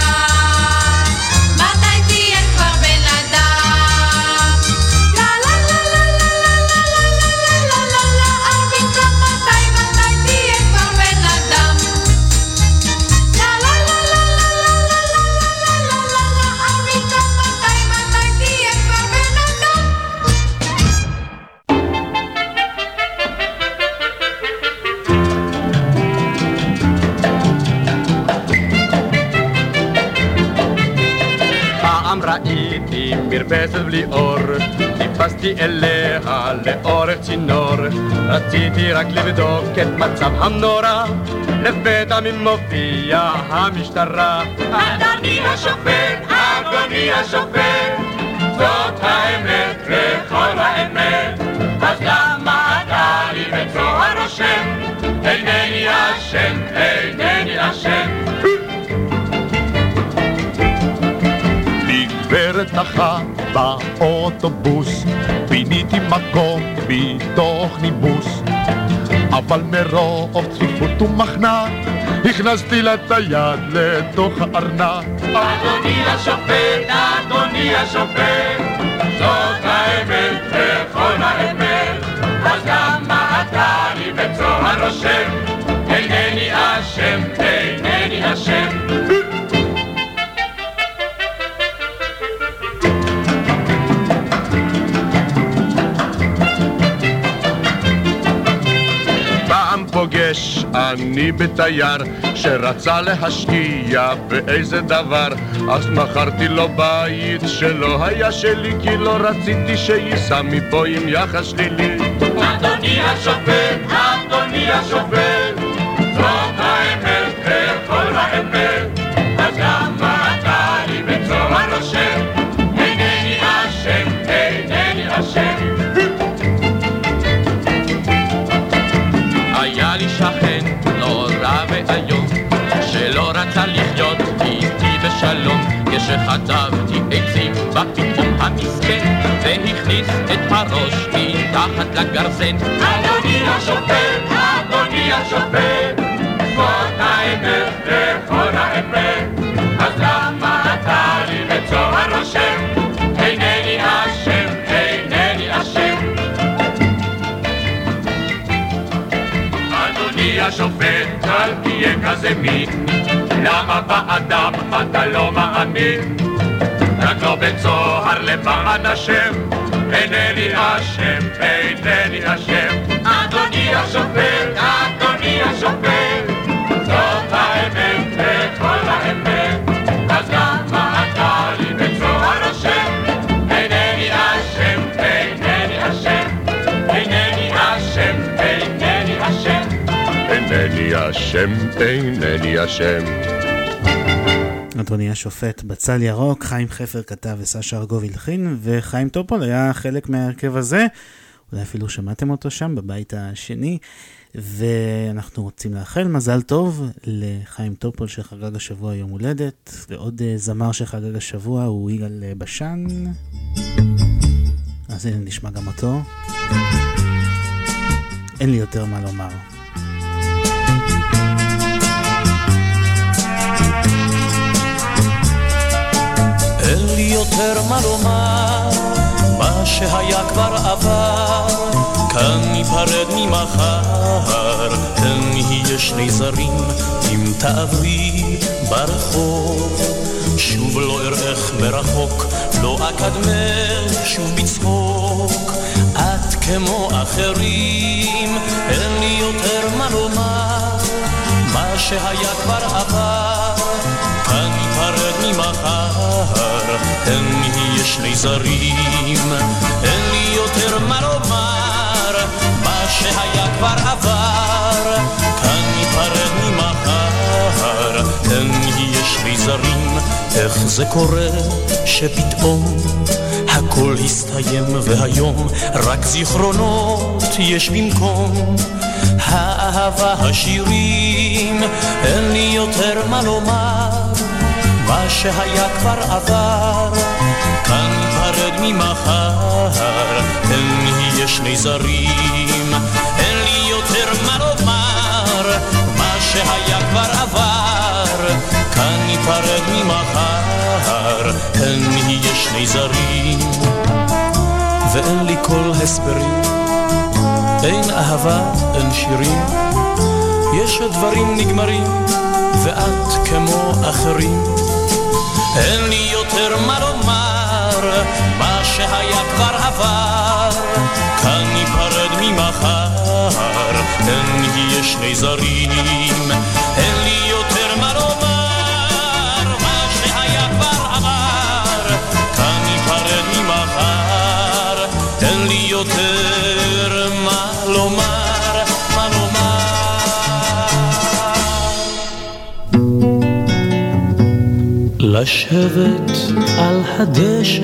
ראיתי מרפסת בלי אור, טיפסתי אליה לאורך צינור, רציתי רק לבדוק את מצב המנורה, לפתע ממופיע המשטרה. אדוני השופט, אדוני השופט, זאת האמת וכל האמת, אז למה אתה לי בצוהר רושם? אינני אשם, אינני אשם. גברת נחה באוטובוס, פיניתי מקום מתוך נימוס. אבל מרוב צפיפות ומחנק, הכנסתי לה את היד לתוך הארנק. אדוני השופט, אדוני השופט, זאת האמת וכל האמת, אז למה אתה לי בצוהר רושם? אינני אשם, אינני אשם. פוגש אני בתייר שרצה להשקיע באיזה דבר אז מכרתי לו בית שלא היה שלי כי לא רציתי שייסע מפה עם יחס שלילי. אדוני השופט, אדוני השופט, בשלום, כשחטבתי עצים בא המסכן, והכניס את הראש מתחת לגרזן. אדוני השופט, אדוני השופט, זאת האמת וכל האמת, אז למה אתה לי בצוהר רושם? אינני אשם, אינני אשם. אדוני השופט, אל תהיה כזה מין, למה באדם אתה לא מאמין? רק לא בצוהר למען השם, אינני אשם, אינני אשם. אדוני השופט, אדוני השופט, אשם, אינני אשם. אדוני השופט, בצל ירוק, חיים חפר כתב וסשה ארגוב הלחין, וחיים טופול היה חלק מההרכב הזה. אולי אפילו שמעתם אותו שם, בבית השני. ואנחנו רוצים לאחל מזל טוב לחיים טופול שחגג השבוע יום הולדת, ועוד אה, זמר שחגג השבוע הוא יגאל אה, בשן. אז הנה נשמע גם אותו. אין לי יותר מה לומר. אין לי יותר מה לומר, מה שהיה כבר עבר, כאן ניפרד ממחר, תן נהיה שני זרים, אם תעברי ברחוב, שוב לא אראך מרחוק, לא אקדמך שוב בצחוק, את כמו אחרים, אין לי יותר מה לומר, מה שהיה כבר עבר, כאן ניפרד ממחר, אין נהיה שני זרים, אין לי יותר מה לומר, מה שהיה כבר עבר, כאן ניפרד ממחר, אין נהיה שני זרים, איך זה קורה שפתאום הכל הסתיים והיום רק זיכרונות יש במקום? האהבה השירים, אין לי יותר מה לומר, מה שהיה כבר עבר, כאן ניפרד ממחר, אין נהיה שני זרים, אין לי יותר מה לומר, מה שהיה כבר עבר, כאן ניפרד ממחר, אין נהיה שני זרים, ואין לי כל הסברים. אין אהבה, אין שירים, יש הדברים נגמרים, ואת כמו אחרים. אין לי יותר מה לומר, מה שהיה כבר עבר, כאן ניפרד ממחר, אין נהיה שני זרים. לשבת על הדשא,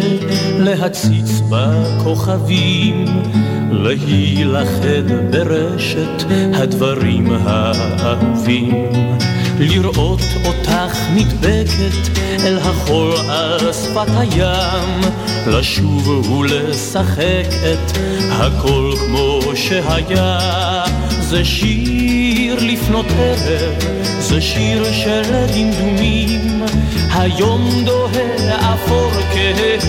להציץ בכוכבים, להילכד ברשת הדברים האהובים. לראות אותך נדבקת אל החול על שפת הים, לשוב ולשחק את הכל כמו שהיה. זה שיר לפנות ערב, זה שיר של דמדומים, היום דוהה אפור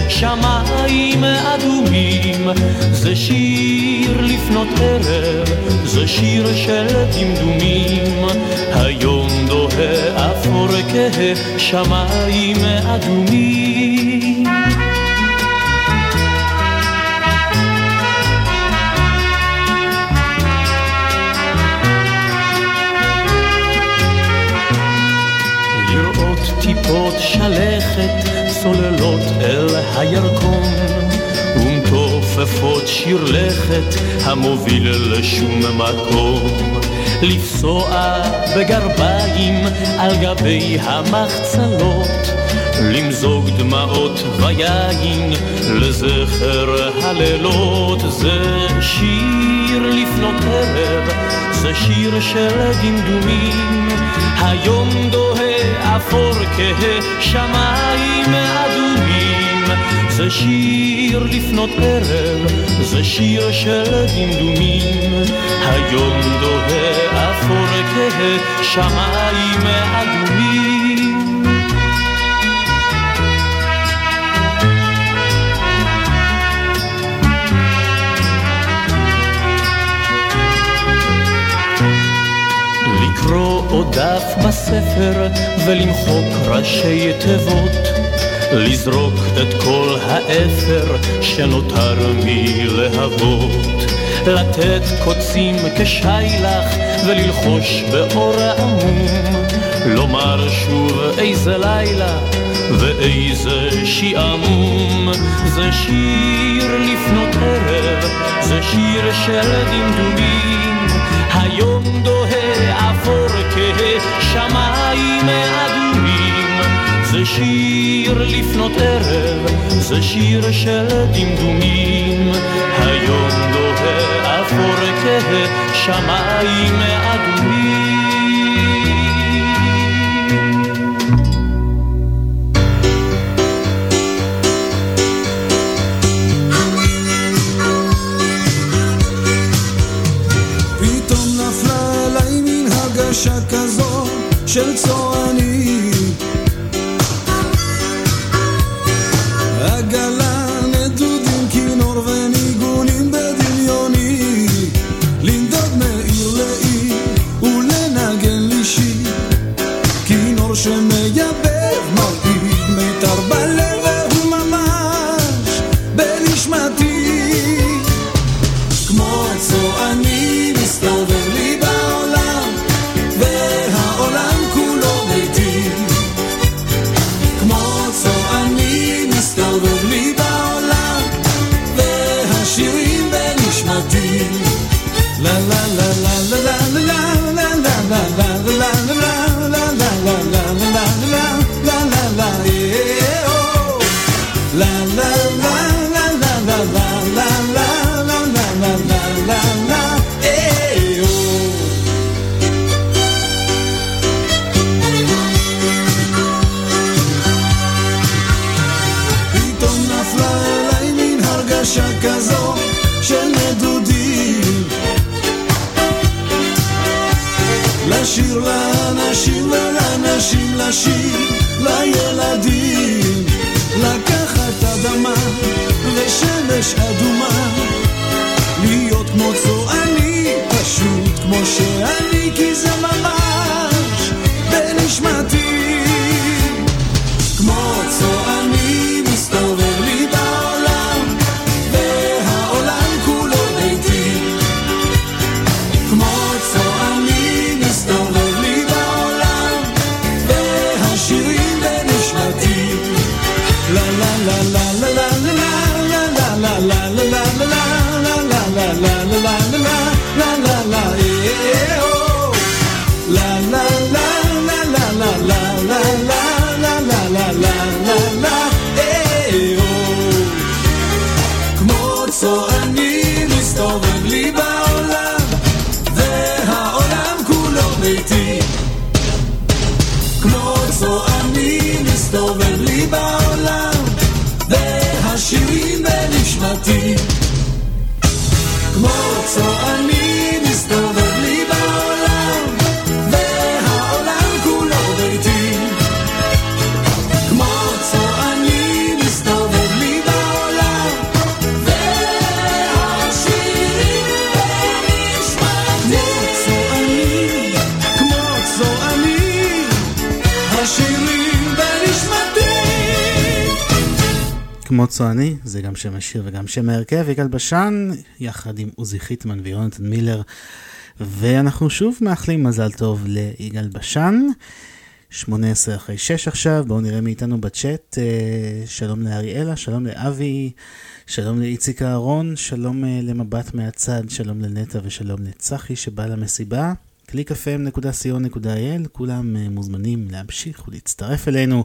כשמיים אדומים. זה שיר לפנות ערב, זה שיר של דמדומים, היום דוהה אפור כשמיים אדומים. שלכת צוללות אל הירקון ומתופפות שיר לכת המוביל לשום מקום. לפסוע בגרביים על גבי המחצלות למזוג דמעות ויין לזכר הלילות. זה שיר לפנות ערב זה שיר של דמדומים היום דוהה אפור כשמיים אדומים. זה שיר לפנות ערב זה שיר של דמדומים. היום דוהה אפור כשמיים אדומים עוד דף בספר ולמחוק ראשי תיבות לזרוק את כל האפר שנותר מלהבות לתת קוצים כשיילך וללחוש באור עמום לומר שוב איזה לילה ואיזה שעמום זה שיר לפנות ערב זה שיר של דמדומים היום אפור כשמיים אדומים זה שיר לפנות ערב, זה שיר של דמדומים. היום דוהה אפור כשמיים אדומים 却做儿女。שם השיר וגם שם ההרכב, יגאל בשן, יחד עם עוזי חיטמן ויונתן מילר. ואנחנו שוב מאחלים מזל טוב ליגאל בשן. 18 אחרי 6 עכשיו, בואו נראה מאיתנו בצ'אט. אה, שלום לאריאלה, שלום לאבי, שלום לאיציק אהרון, שלום אה, למבט מהצד, שלום לנטע ושלום לצחי שבא למסיבה. www.clickfm.co.il, כולם אה, מוזמנים להמשיך ולהצטרף אלינו.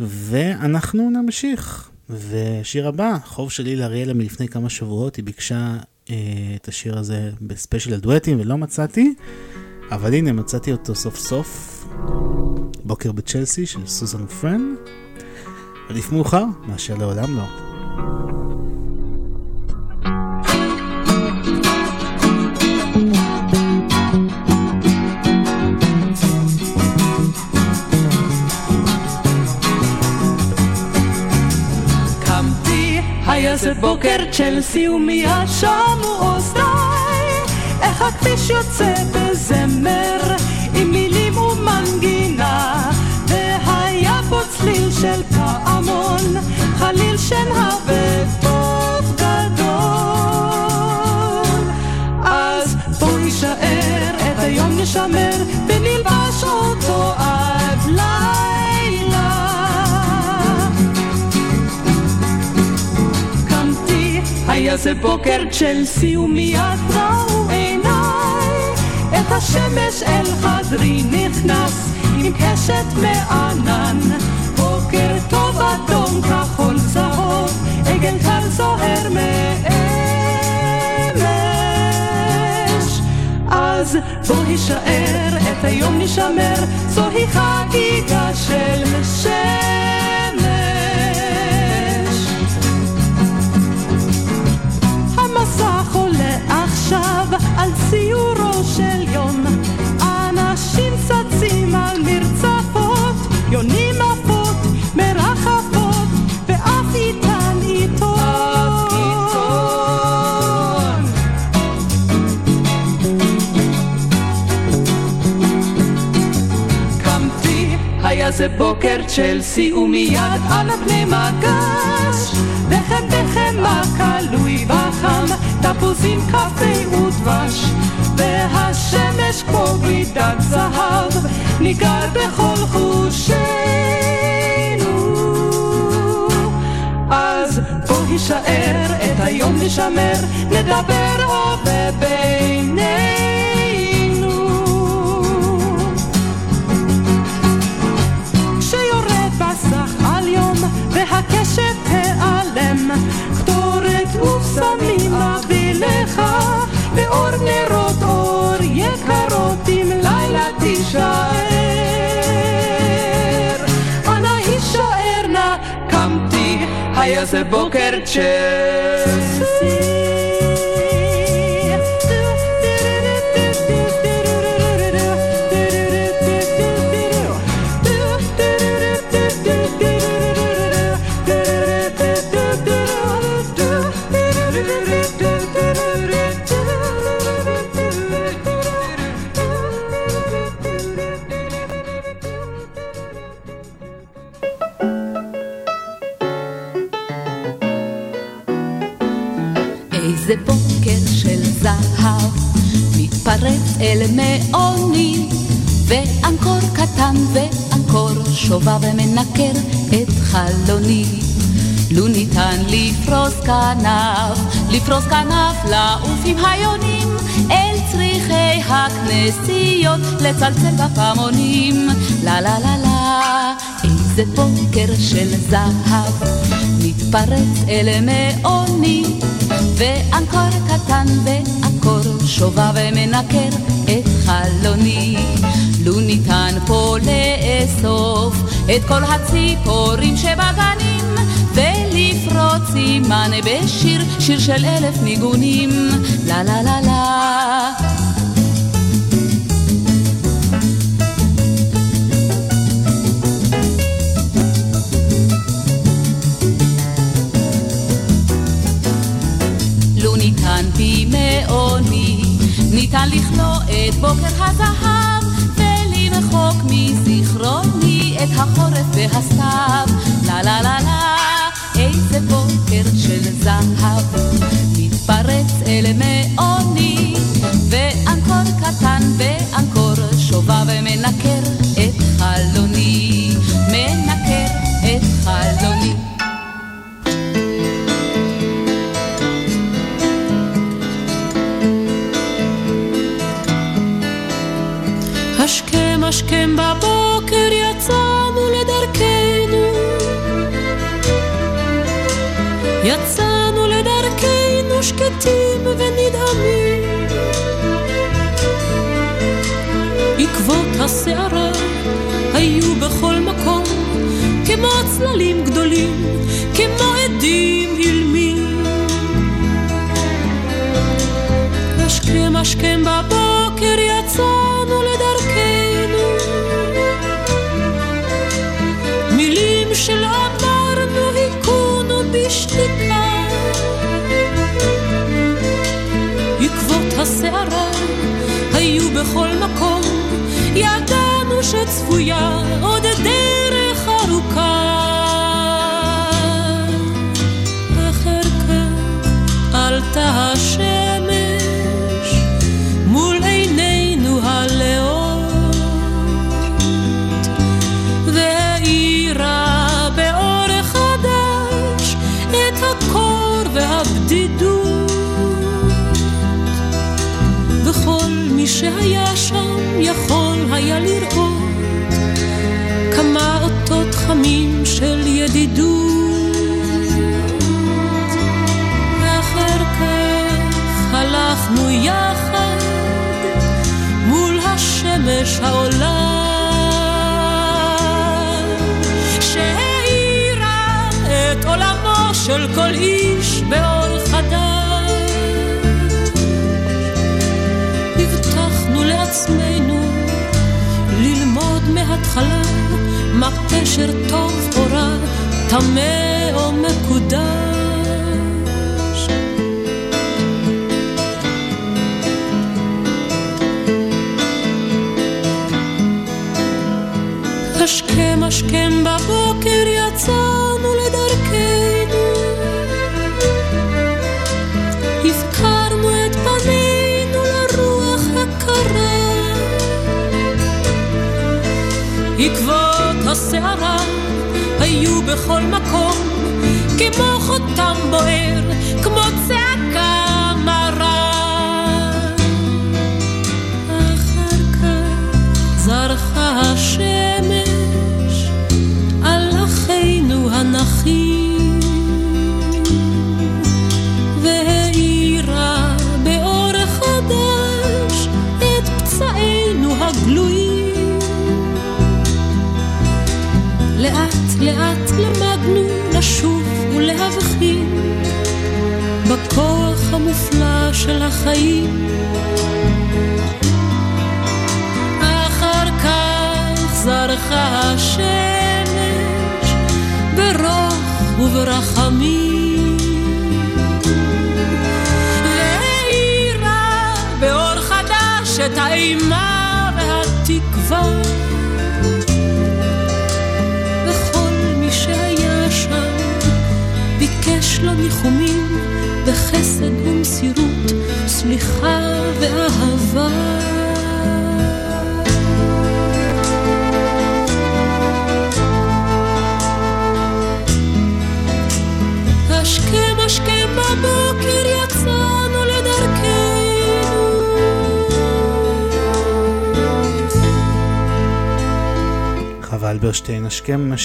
ואנחנו נמשיך. ושיר הבא, חוב שלי לאריאלה מלפני כמה שבועות, היא ביקשה אה, את השיר הזה בספיישל דואטים ולא מצאתי, אבל הנה מצאתי אותו סוף סוף. בוקר בצ'לסי של סוזן פרן. עדיף מאוחר מאשר לעולם לא. בוקר צ'לסי ומיד שמו אוזניי. איך הכביש יוצא בזמר עם מילים ומנגינה והיה פה צליל של פעמון חליל וטוב גדול. אז את היום נשמר היה זה בוקר צ'לסי ומיד ראו עיניי את השמש אל חדרי נכנס עם קשת מענן. בוקר טוב אדום כחול צהוב עגל קל זוהר מאמש. אז בוא הישאר את היום נשמר זוהי חגיגה של שמש היה זה בוקר צ'לסי ומיד על פני מגש. לחם בחמאה קלוי וחם, תפוזים, קפה ודבש. והשמש כמו גלידת זהב ניגר בכל חושינו. אז בוא הישאר, את היום נשמר, נדבר הווה בינינו והקשת תיעלם קטורת ופסמים אביא לך ואור נרות אור יקרות אם לילה תישאר. אנא הישאר נא קמתי היה זה בוקר צ'לסי מתפרץ אל מעוני ואנקור קטן ואנקור שובב ומנקר את חלוני. לו ניתן לפרוס כנף, לפרוס כנף לעוף עם היונים אל צריכי הכנסיות לצלצל בפעמונים. לה לה לה לה איזה בוקר של זהב מתפרץ אל מעוני ואנקור קטן ואנקור שובה ומנקר את חלוני, לו ניתן פה לאסוף את כל הציפורים שבגנים, ולפרוץ סימן בשיר, שיר של אלף ניגונים, לה לה לה לה. ניתן לכלוא את בוקר הזהב, ולמחוק מזיכרוני את החורף והסתיו. לה לה לה לה, איזה בוקר של זהב, מתפרץ אל מעוני, ואנקור קטן ואנקור שובה ומנקר את חלוני, מנקר את חלוני. מתים ונדהמים. עקבות הסערה היו בכל מקום כמו צללים גדולים, כמו עדים אילמים השכם השכם בכל מקום, ידענו שצפויה עוד דרך.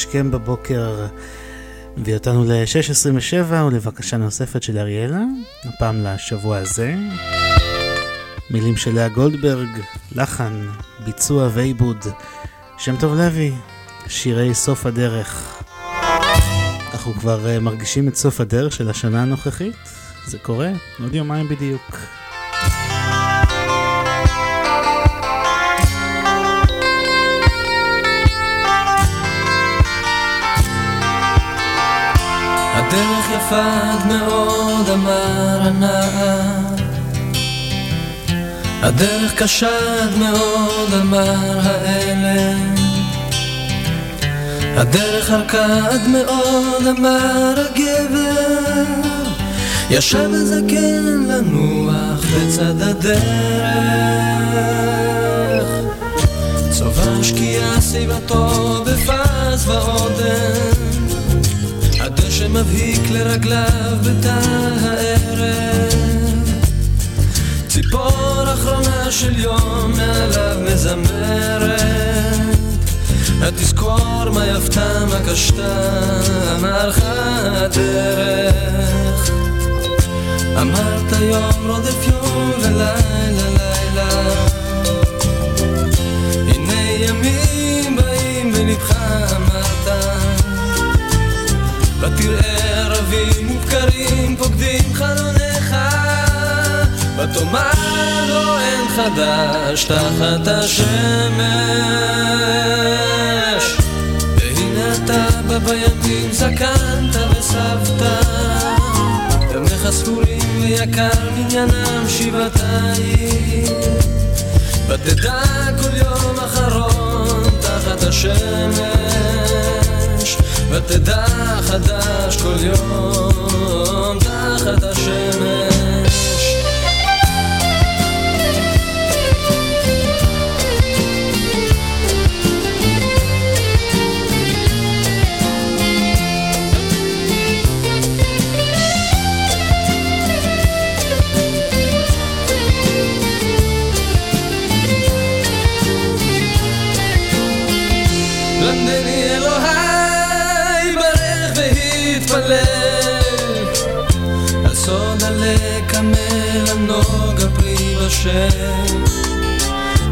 השכם בבוקר הביא אותנו ל-6.27 ולבקשה נוספת של אריאלה, הפעם לשבוע הזה. מילים של לאה גולדברג, לחן, ביצוע ועיבוד. שם טוב לוי, שירי סוף הדרך. אנחנו כבר אה, מרגישים את סוף הדרך של השנה הנוכחית, זה קורה, עוד יומיים בדיוק. עד מאוד, אמר הנער. הדרך קשה עד מאוד, אמר האלם. הדרך ארכה עד מאוד, אמר הגבר. ישב וזקן לנוח בצד הדרך. צובר שקיעה סביבתו בפז ועודן. הדשא מבהיק לרגליו בתא הערב. ציפור אחרונה של יום מעליו מזמרת. התזכור מה יפתה, מה קשתה, אמר לך הדרך. אמרת יום רודף יום ולילה ותראה רבים ובקרים פוקדים חלוניך. ותאמר לו אין חדש תחת השמש. והנה אתה בא בימים זקנת וסבת. ימיך ספורים ויקר מניינם שבעתיים. ותדע כל יום אחרון תחת השמש. ותדע חדש כל יום תחת השמש. בשם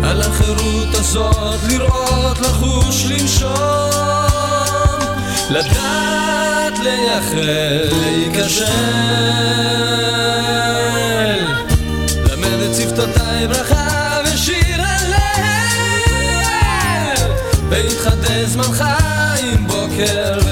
על החירות הזאת לראות, לחוש, לנשום לדעת, לייחל, להיכשל. למד את שפתותיי ברכה ושיר הלל ויתחדש זמנך עם בוקר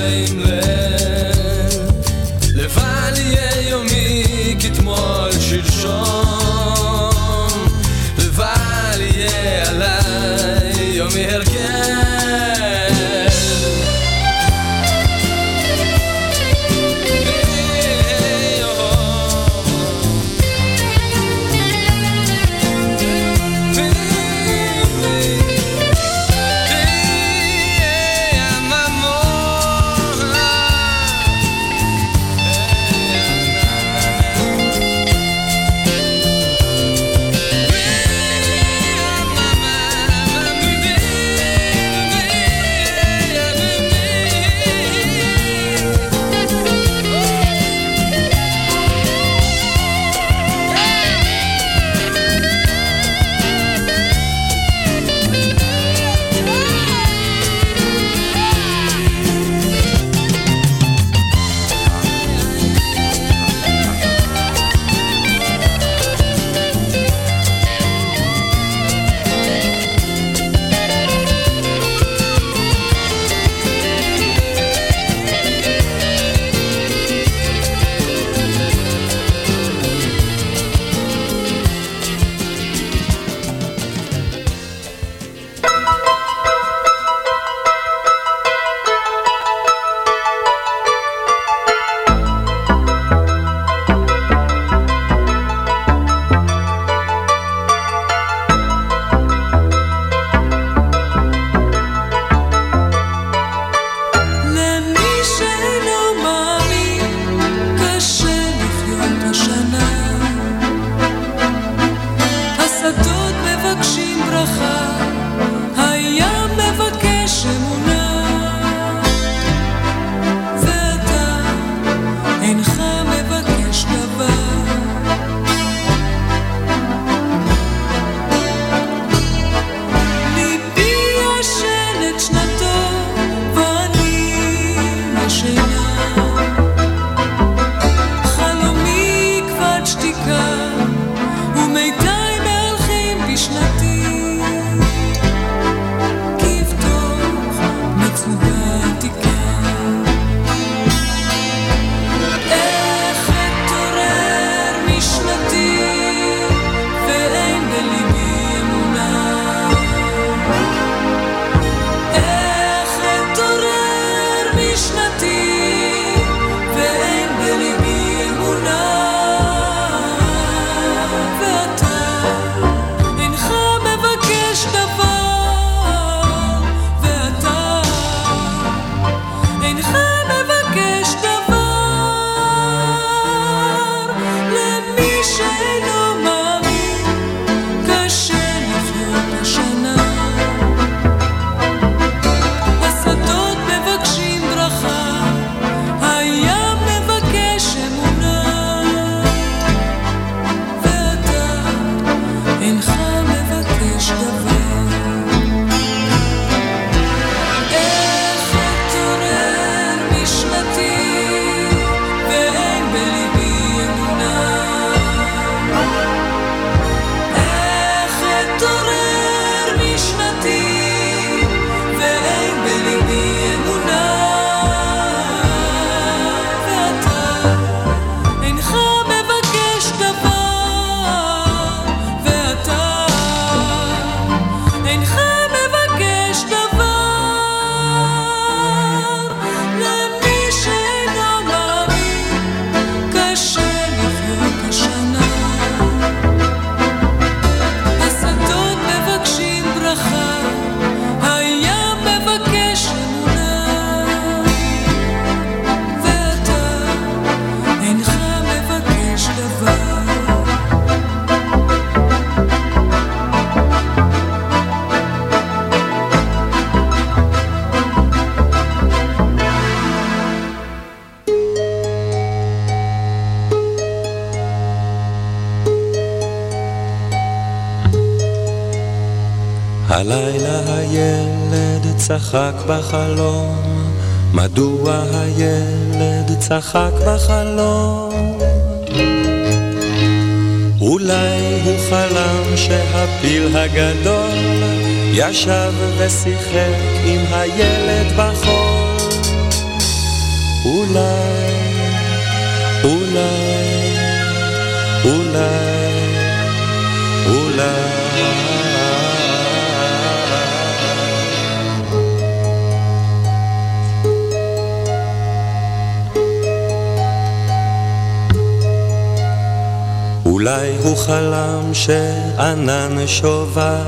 אולי הוא חלם שענן שובר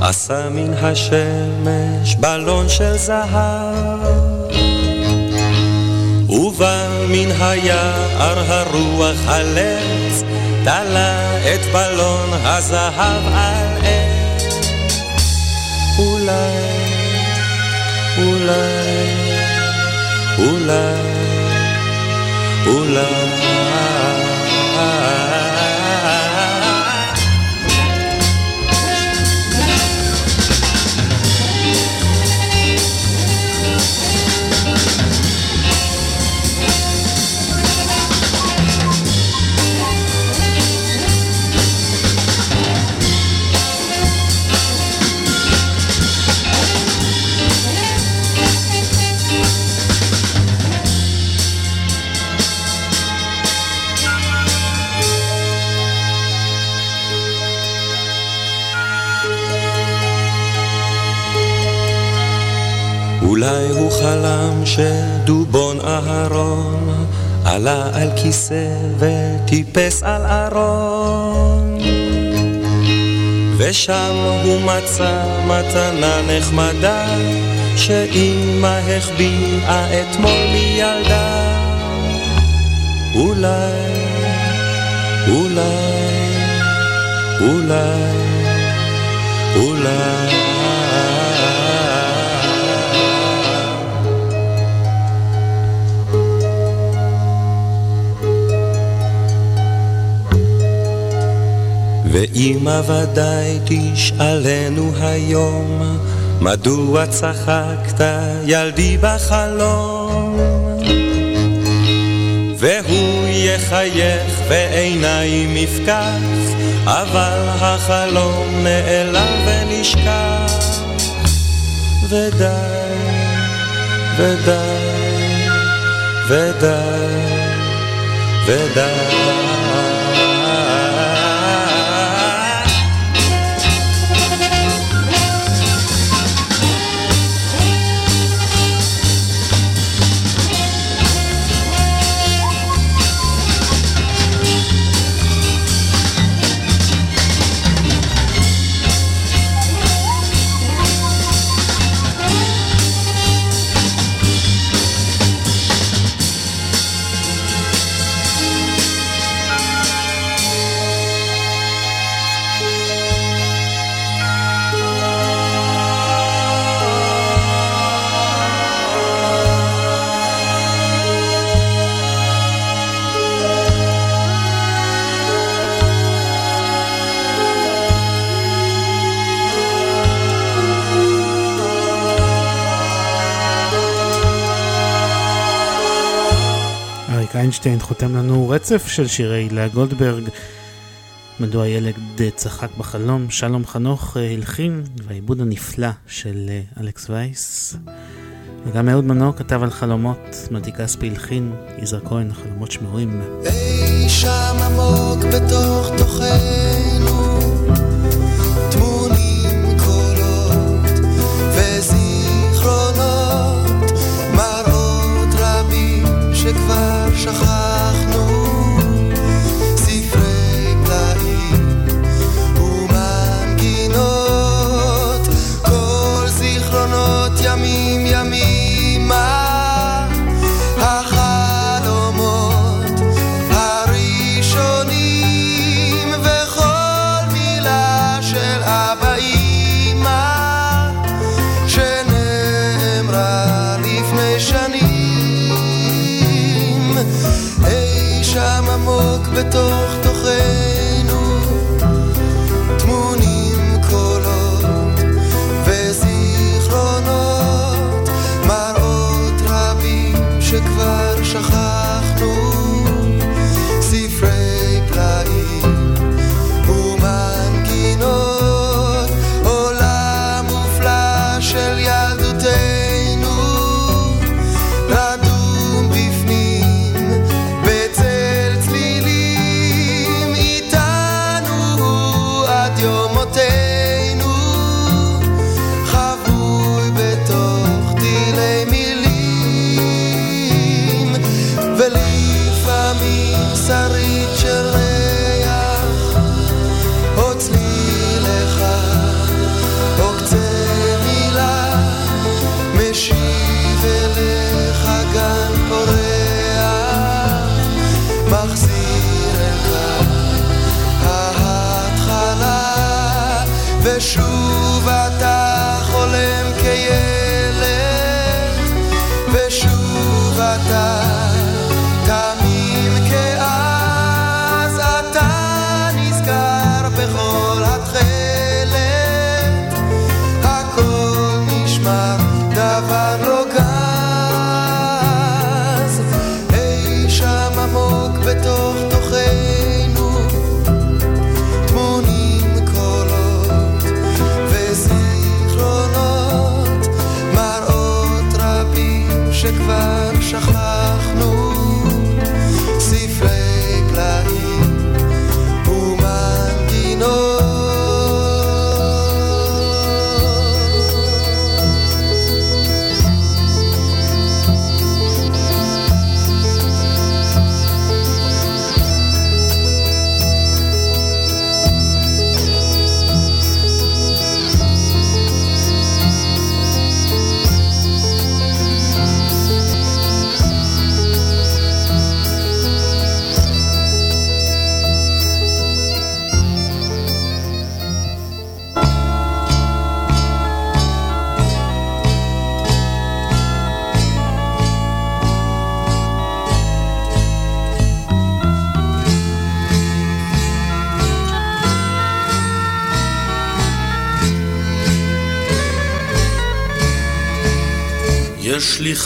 עשה מן השמש בלון של זהב. ובא מן היער הרוח הלץ תלה את בלון הזהב על עץ. אולי, אולי, אולי, אולי אולי הוא חלם שדובון אהרון עלה על כיסא וטיפס על ארון. ושם הוא מצא מתנה נחמדה שאמא החביאה אתמול מילדה. אולי, אולי, אולי, אולי ואמא ודאי תשאלנו היום, מדוע צחקת ילדי בחלום? והוא יחייך ועיניים יפקח, אבל החלום נעלם ונשכח. ודי, ודי, ודי, ודי. איינשטיין חותם לנו רצף של שירי לאה גולדברג. מדוע ילד צחק בחלום, שלום חנוך אה, הלחין, והעיבוד הנפלא של אה, אלכס וייס. וגם אהוד מנור כתב על חלומות, מתי כספי הלחין, יזהר כהן, חלומות שמורים. אי שם עמוק בתוך תוכנו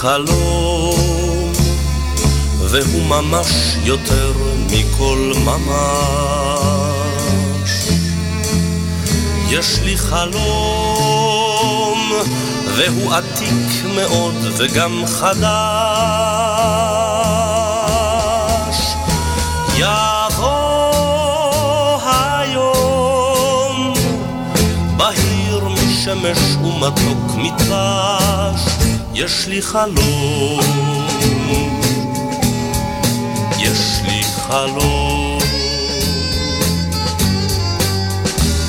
חלום, והוא ממש יותר מכל ממש. יש לי חלום, והוא עתיק מאוד וגם חדש. יבוא היום, בהיר משמש ומתוק מדבש. יש לי חלום, יש לי חלום,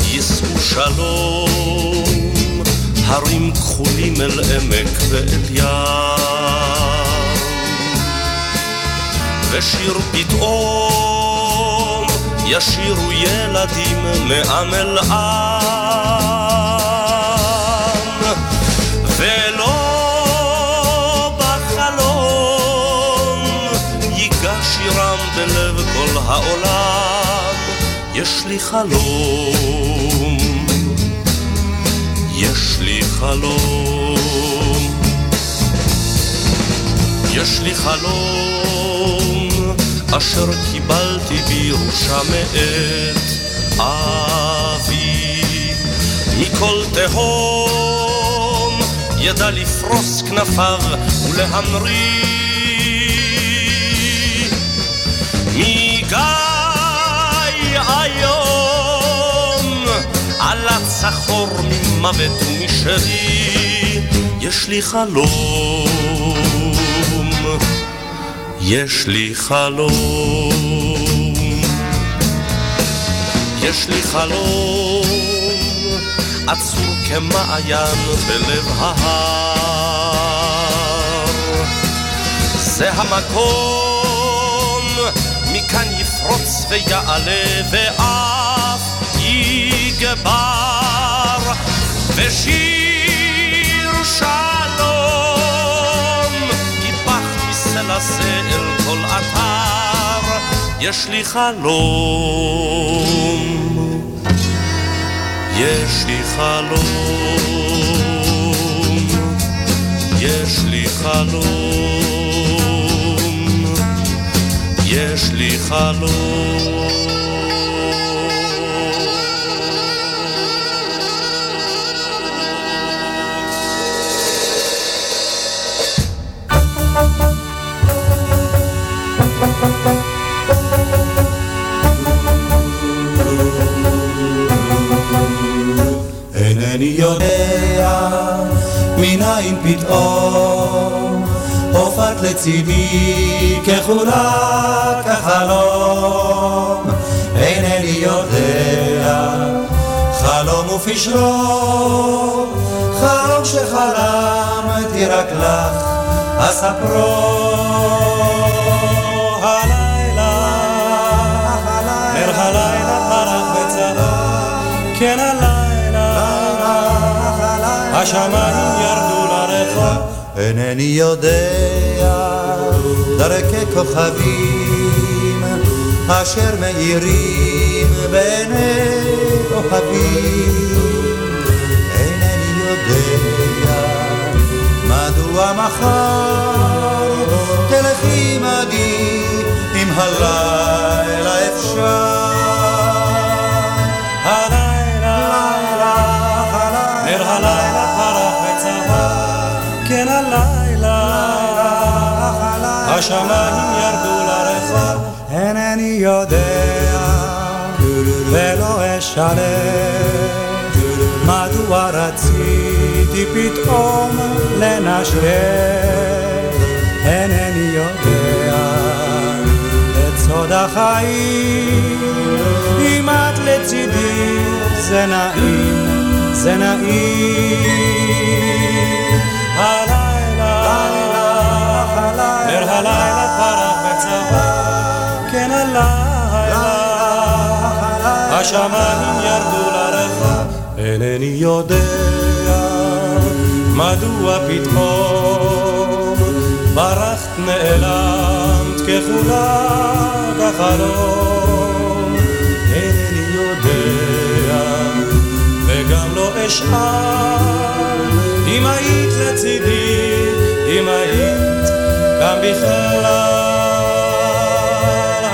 יישאו שלום, הרים כחולים אל עמק ואל ים, ושיר פתאום ישירו ילדים מעם אל עם, יש לי חלום, יש לי חלום, יש לי חלום. אשר קיבלתי בירושה מאת אבי. מכל תהום ידע לפרוס כנפיו ולהמריא עלת סחור ממוות ומשרי יש לי חלום יש לי חלום יש לי חלום עצור כמעיין בלב ההר. זה המקום, מכאן יפרוץ ויעלה ואף יגבר, ושיר שלום ייפח מסלע אל כל אתר. יש לי חלום יש לי חלום, יש לי חלום, יש לי חלום. אינני יודע מניין פתאום הופעת לצידי כחולה כחלום. אינני יודע חלום ופשרו חלום שחלמתי רק לך אספרו השמיים ירדו לרחוב. אינני יודע דרכי כוכבים אשר מאירים בעיני אוהבים אינני יודע מדוע מחר תלכי עמדי אם הלילה אפשר הלילה, השמיים ירדו לרחוב, אינני יודע ולא אשלם מדוע רציתי פתאום לנשק אינני יודע את סוד החיים. אם את לצידי זה נעים זה נעים נר הלילה פרח וצבא, כן הלילה, השמיים ירדו לרחוב, אינני יודע מדוע פתאום ברחת נעלמת ככולה בחלום, אינני יודע וגם לא אשאל אם היית לצידי, אם היית גם בכלל.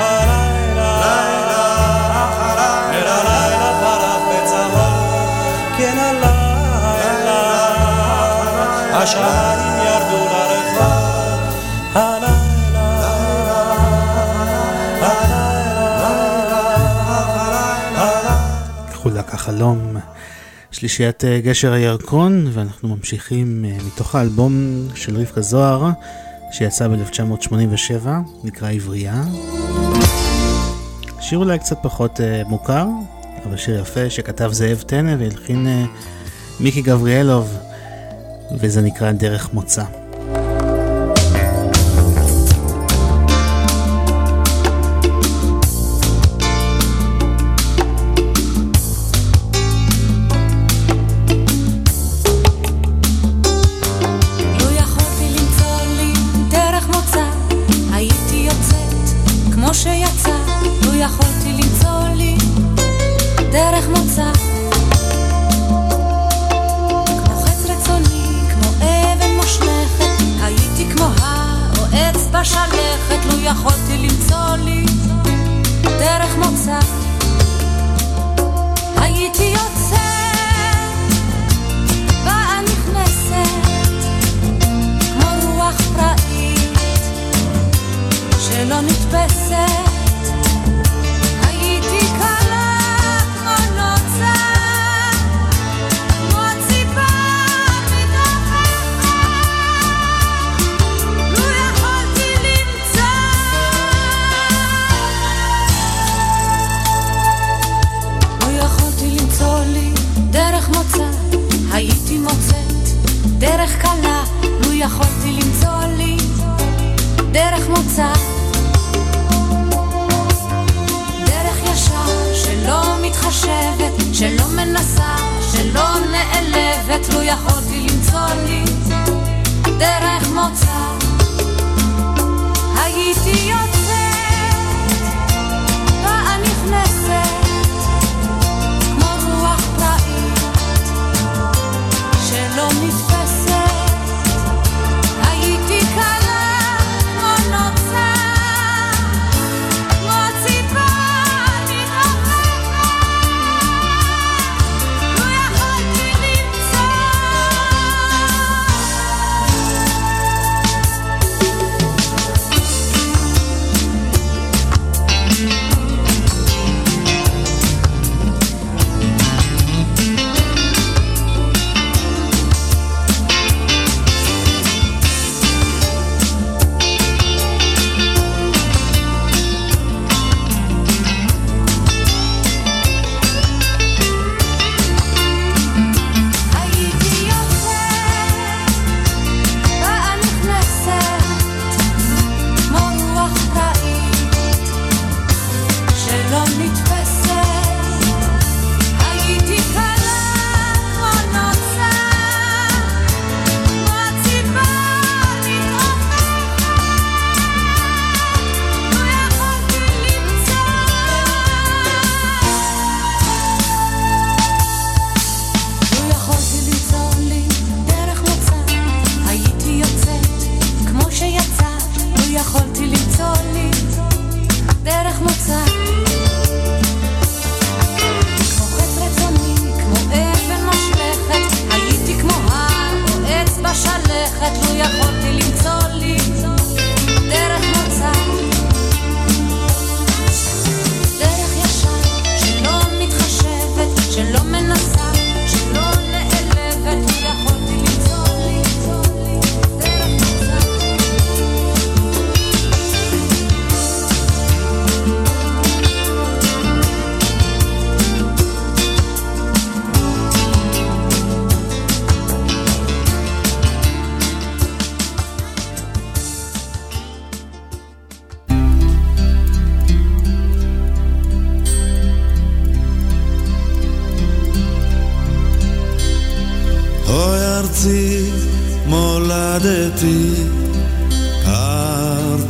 הלילה, הלילה פרח בצבא, כן הלילה, השמיים ירדו לרחוב, הלילה, חולק החלום, שלישיית אה, גשר הירקון, ואנחנו ממשיכים אה, מתוך האלבום של רבקה זוהר, שיצא ב-1987, נקרא עברייה. שיר אולי קצת פחות אה, מוכר, אבל שיר יפה שכתב זאב טנא והלחין אה, מיקי גבריאלוב, וזה נקרא דרך מוצא.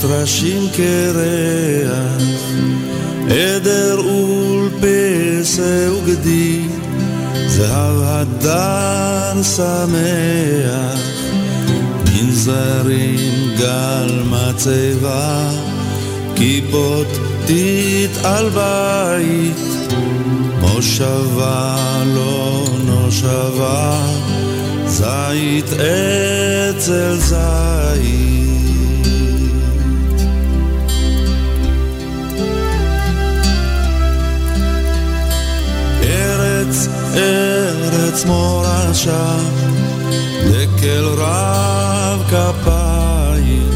טרשים קרח, עדר ולפסה וגדי, זהב הדר שמח, מנזרים גל מצבה, כיפות טיט על בית, מושבה לא נושבה, זית אצל זית. ארץ, מורשה, דקל רב כפיים,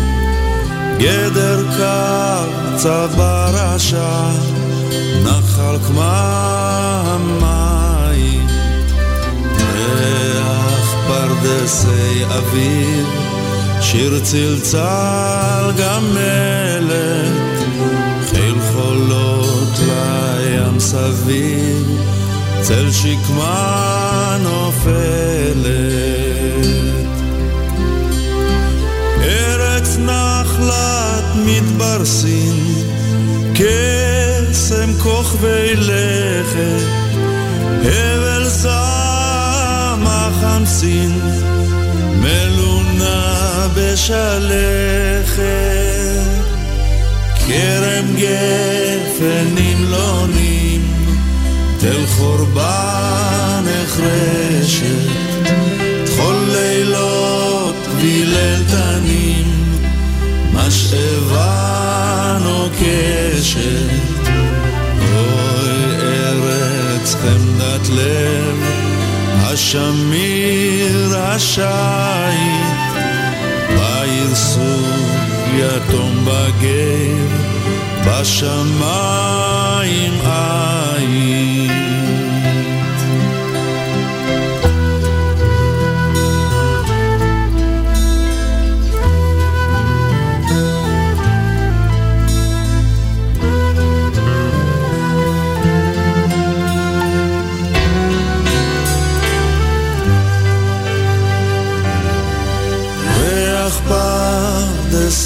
גדר קו צב ברשע, נחל כמה המים, ריח פרדסי אביב, שיר צלצל גמלת, חיל חולות לים סביב, צל שקמה נופלת. ארץ נחלת מתברסים, קסם כוכבי לכת, הבל זעם החמסין, מלונה בשלכת. כרם גפן נמלונים, תל חורבה נחרשת, טחול לילות וליל תנים, משאבה נוקשת. אוי ארץ חמדת לב, השמיר השייט, בעיר סוג יתום בגר, בשמיים עין.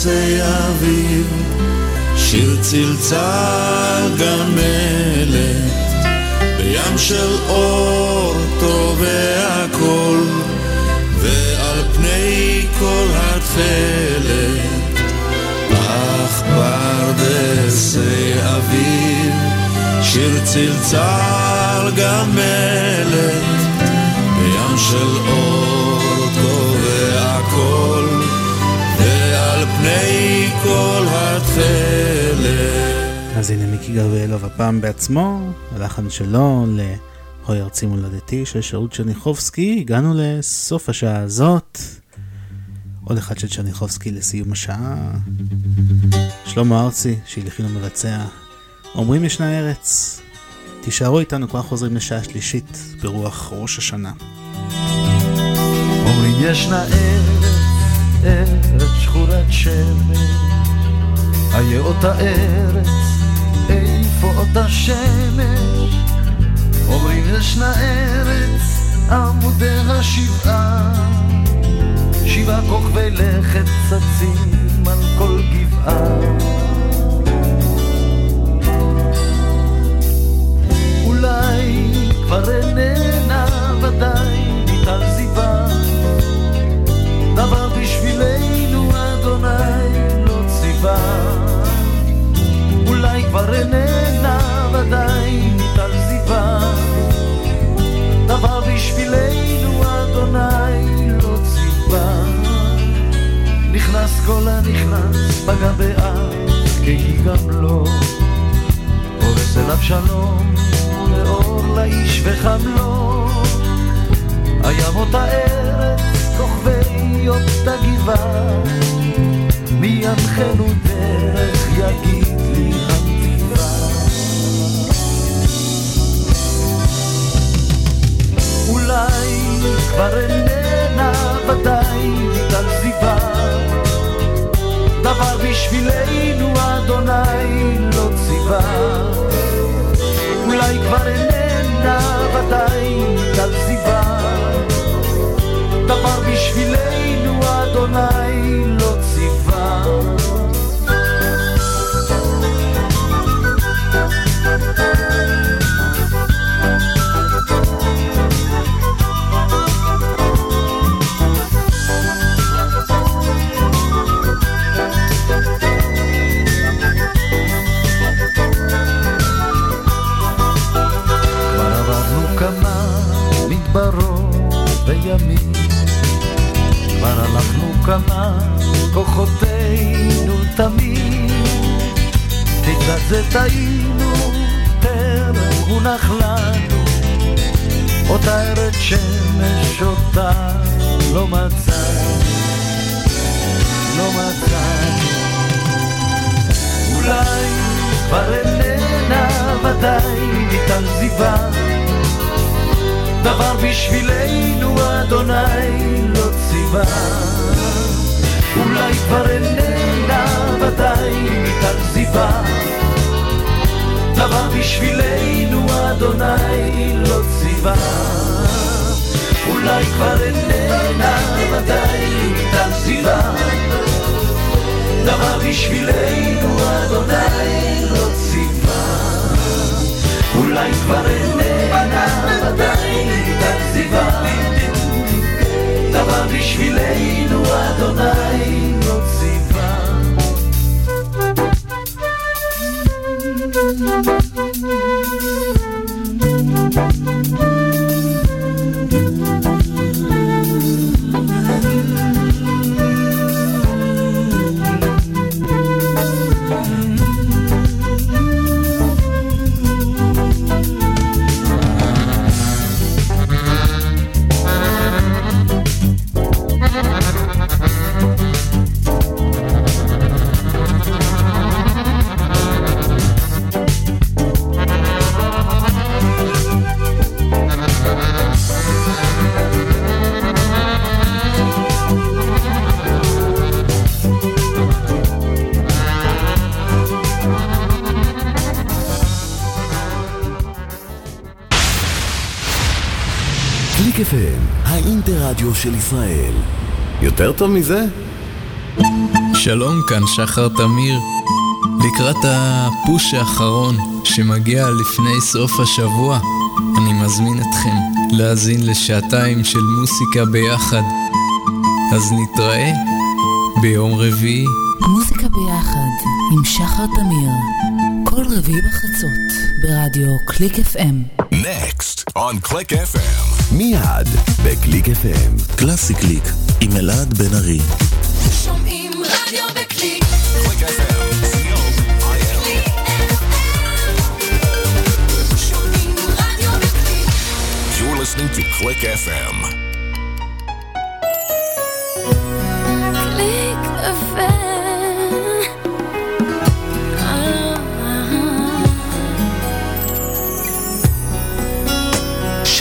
פרדסי אביב, שיר צלצל גמלת, בים של אור טובע קול, ועל פני כל התכלת, אך פרדסי אביב, שיר צלצל גמלת, בים של אור ועל פני כל התכלת. אז הנה מיקי גבריאלוב הפעם בעצמו, הלחן שלו ל"הוי ארצי מולדתי" של שאול צ'רניחובסקי. הגענו לסוף השעה הזאת. עוד אחד של צ'רניחובסקי לסיום השעה. שלמה ארצי, שהלחין ומבצע. אומרים ישנה ארץ. תישארו איתנו, כבר חוזרים לשעה שלישית ברוח ראש השנה. אומרים ישנה ארץ, ארץ שכורת שמש, איה אותה ארץ, איפה אותה שמש? אומרים ישנה ארץ, עמודי השבעה, שבעה כוכבי לכת צצים על כל גבעה. אולי כבר איננה ציווה אולי כבר איננה ודאי מטל זיווה. דבר בשבילנו אדוני לא ציווה. נכנס כל הנכנס פגע באב כי גם לא הורס אליו שלום ואור לאיש וחם לו הים אותה ארץ כוכבי אותה גבעה מי ינחנו דרך יגיד לי הנתיבה אולי כבר איננה ודאי זיווה. דבר בשבילנו אדוני לא ציווה. אולי כבר איננה ודאי זיווה. דבר בשבילנו אדוני לא. כבר הלכנו כמה כוחותינו תמיד. לקראת זה טעינו טרם הונח לנו אותה ארץ שמש אותה לא מצאנו לא מצאנו. אולי כבר איננה ודאי ניתן זיווה דבר בשבילנו אדוני לא ציווה אולי כבר איננה ודאי זיווה דבר בשבילנו אדוני לא ציווה. אולי כבר איננה ודאי זיווה דבר בשבילנו אדוני לא ציווה. אולי כבר איננה ודאי תקציבה דבר בשבילנו אדוני לא ציווה קליק של ישראל. יותר טוב מזה? שלום, כאן שחר תמיר. לקראת הפוש האחרון שמגיע לפני סוף השבוע, אני מזמין אתכם להאזין לשעתיים של מוסיקה ביחד. אז נתראה ביום רביעי. מוזיקה ביחד עם שחר תמיר, כל רביעי בחצות ברדיו קליק FM. Next on Click FM. מיד בקליק FM. קלאסי קליק עם אלעד בן ארי. שומעים רדיו בקליק. בקליק. You're listening to Click FM. קליק FM.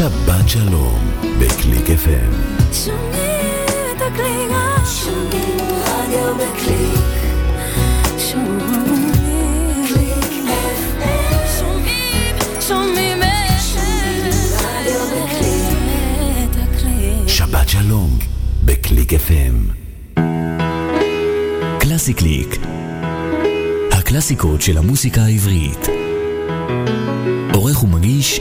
שבת שלום בקליק FM. שומעים את הקליק. שומעים רדיו בקליק. שומעים קליק FM. שומעים, שומעים רדיו בקליק. את הקליק. שבת שלום בקליק FM. קלאסי קליק. הקלאסיקות של המוסיקה העברית. עורך ומגיש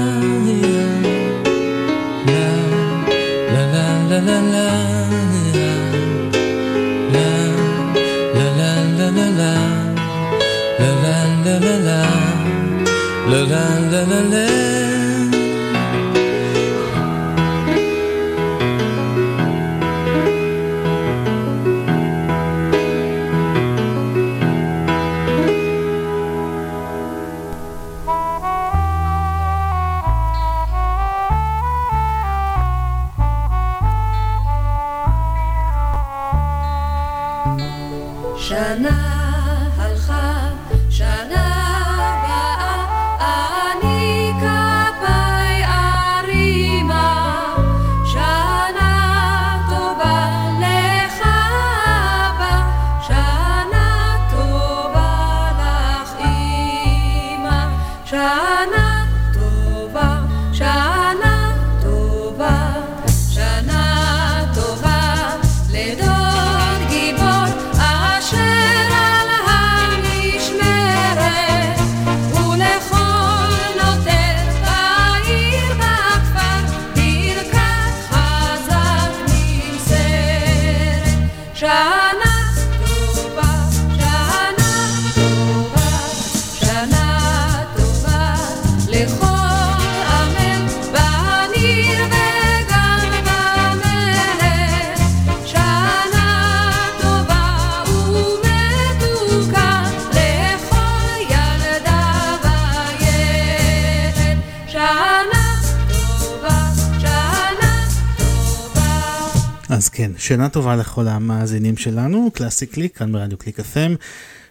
שנה טובה לכל המאזינים שלנו, קלאסי קליק, כאן ברדיו קליק FM,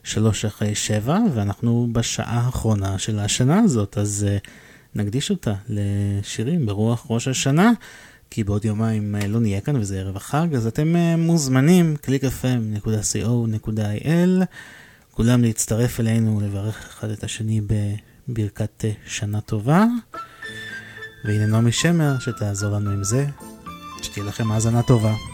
שלוש אחרי שבע, ואנחנו בשעה האחרונה של השנה הזאת, אז uh, נקדיש אותה לשירים ברוח ראש השנה, כי בעוד יומיים uh, לא נהיה כאן וזה ערב החג, אז אתם uh, מוזמנים, www.clickfm.il, כולם להצטרף אלינו, לברך אחד את השני בברכת uh, שנה טובה. והנה נעמי שמר שתעזור לנו עם זה. שתהיה לכם האזנה טובה.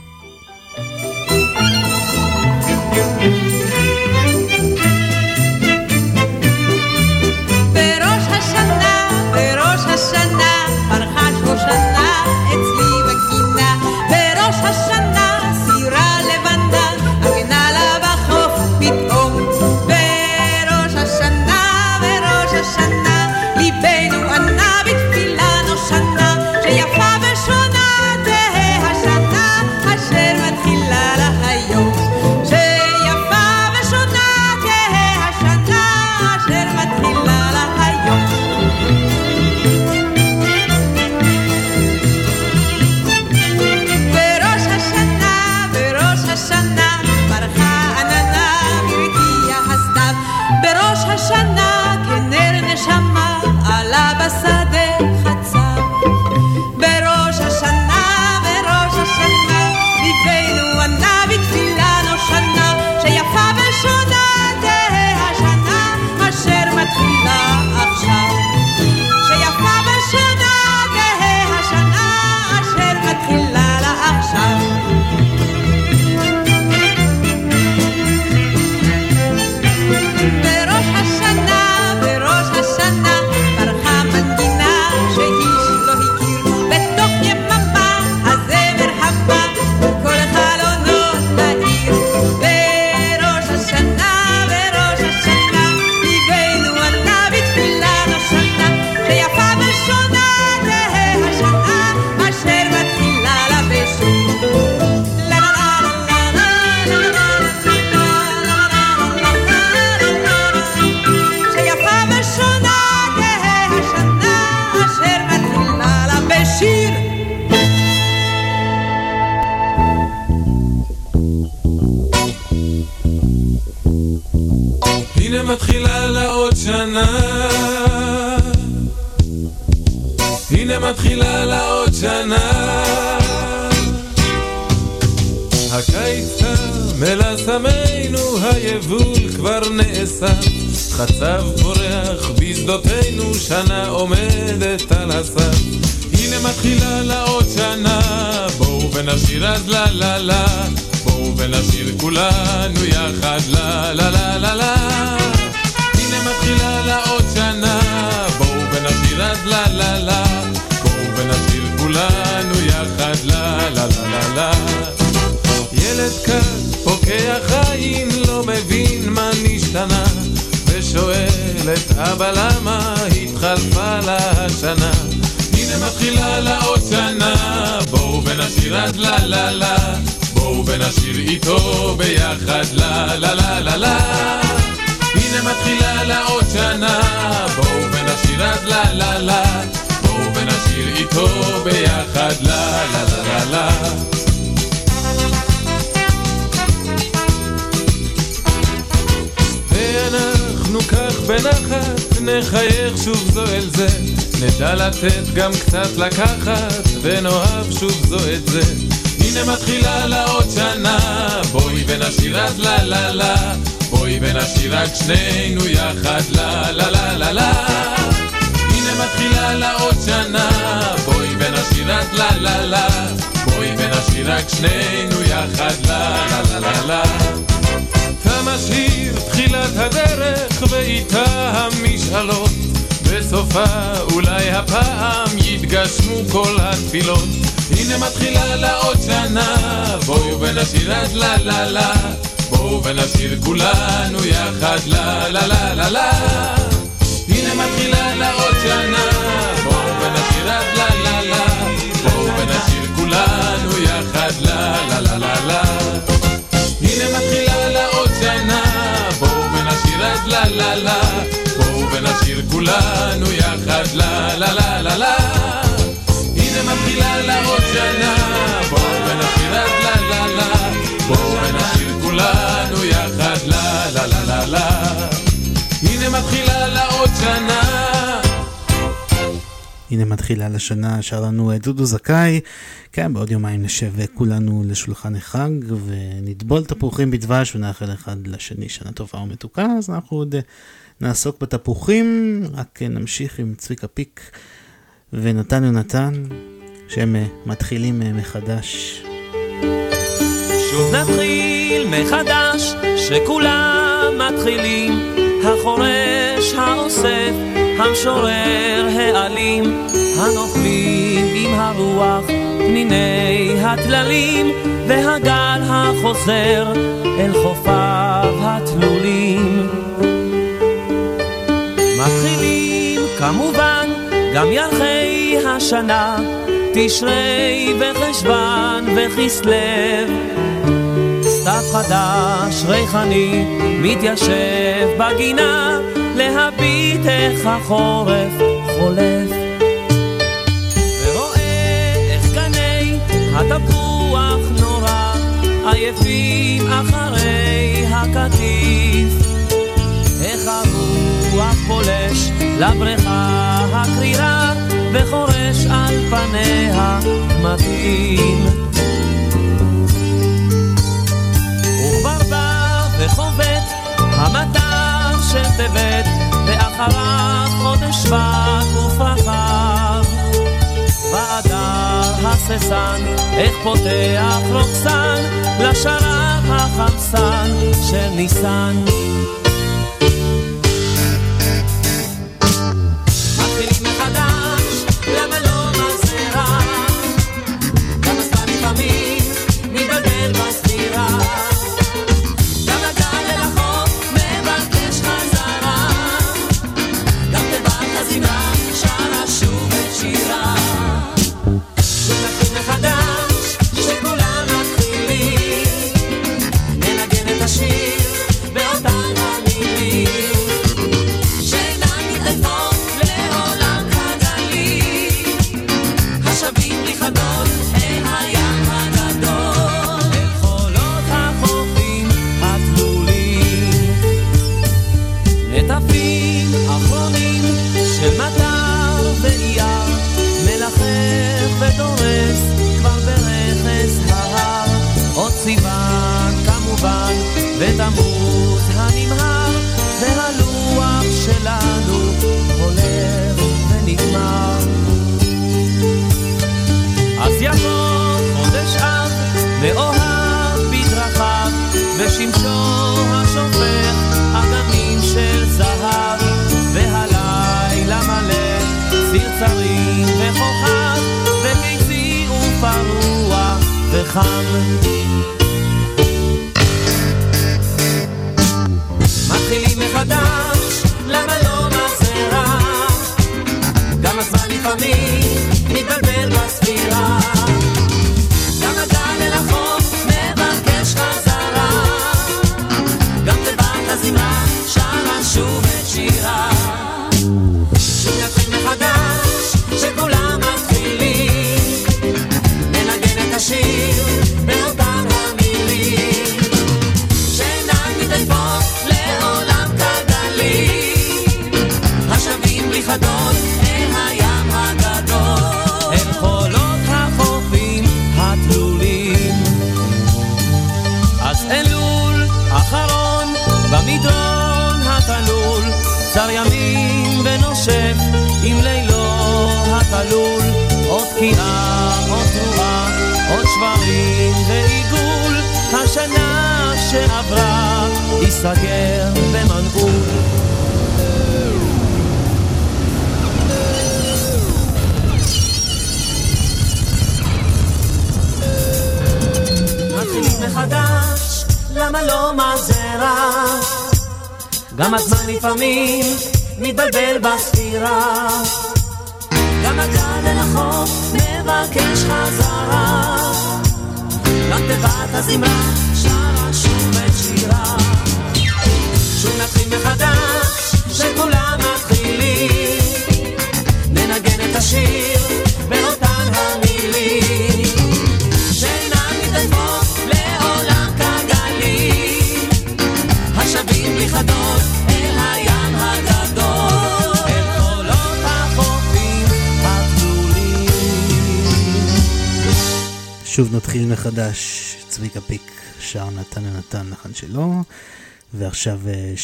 ביחד לה לה לה לה לה. הנה מתחילה לה עוד שנה. בואו ונשיר אז לה לה לה. בואו ונשיר איתו ביחד. לה לה לה לה לה. ואנחנו כך בנחת נחייך שוב זו אל זה. נדע לתת גם קצת לקחת ונאהב שוב זו את זה הנה מתחילה לה עוד שנה. בואי ונשיר אז לה לה לה. בואי ונשיר רק שנינו יחד לה לה לה לה לה. הנה מתחילה לה עוד שנה. בואי ונשיר אז לה לה לה. בואי ונשיר רק שנינו יחד לה לה לה לה לה. תם השיר תחילת הדרך ואיתה המשאלות. בסופה אולי הפעם יתגשמו כל התפילות הנה מתחילה לה עוד שנה בואו ונשיר אז לה לה לה בואו ונשיר כולנו יחד לה לה לה לה לה הנה מתחילה לה עוד שנה בואו ונשיר אז לה לה לה בואו ונשיר כולנו יחד לה לה לה לה לה הנה מתחילה לה עוד שנה בואו ונשיר אז לה לה לה בואו ונשיר כולנו יחד לה לה לה לה לה שנה, בואו ונשיר עד לה לה לה, בואו ונשיר כולנו יחד לה לה לה לה לה. הנה מתחילה לה עוד שנה. הנה מתחילה לשנה, שר לנו אה, דודו זכאי. כן, בעוד יומיים נשב אה, כולנו לשולחן החג ונטבול תפוחים בדבש ונאחל אחד לשני שנה טובה ומתוקה, אז אנחנו עוד אה, נעסוק בתפוחים, רק נמשיך עם צביקה פיק ונתן יונתן. שהם אה, מתחילים אה, מחדש. שוב נתחיל מחדש, שכולם מתחילים, החורש, האוסף, המשורר, האלים, הנופלים עם הרוח, פניני הטללים, והגל החוזר אל חופיו התלולים. מתחילים כמובן גם ירחי השנה, תשרי וחשוון וכסלו. סתיו חדש, ריחני, מתיישב בגינה, להביט איך החורף חולף. ורואה איך גני התפוח נורא, עייפים אחרי הקטיף. איך הרוח פולש לבריכה הקרירה, וחורש על פניה קמטים. וכבר בא וחובט המטר של טבת, ואחריו חודש שבט ופחר. באדר הססן, איך פותח רוקסן, לשרב החמסן של ניסן.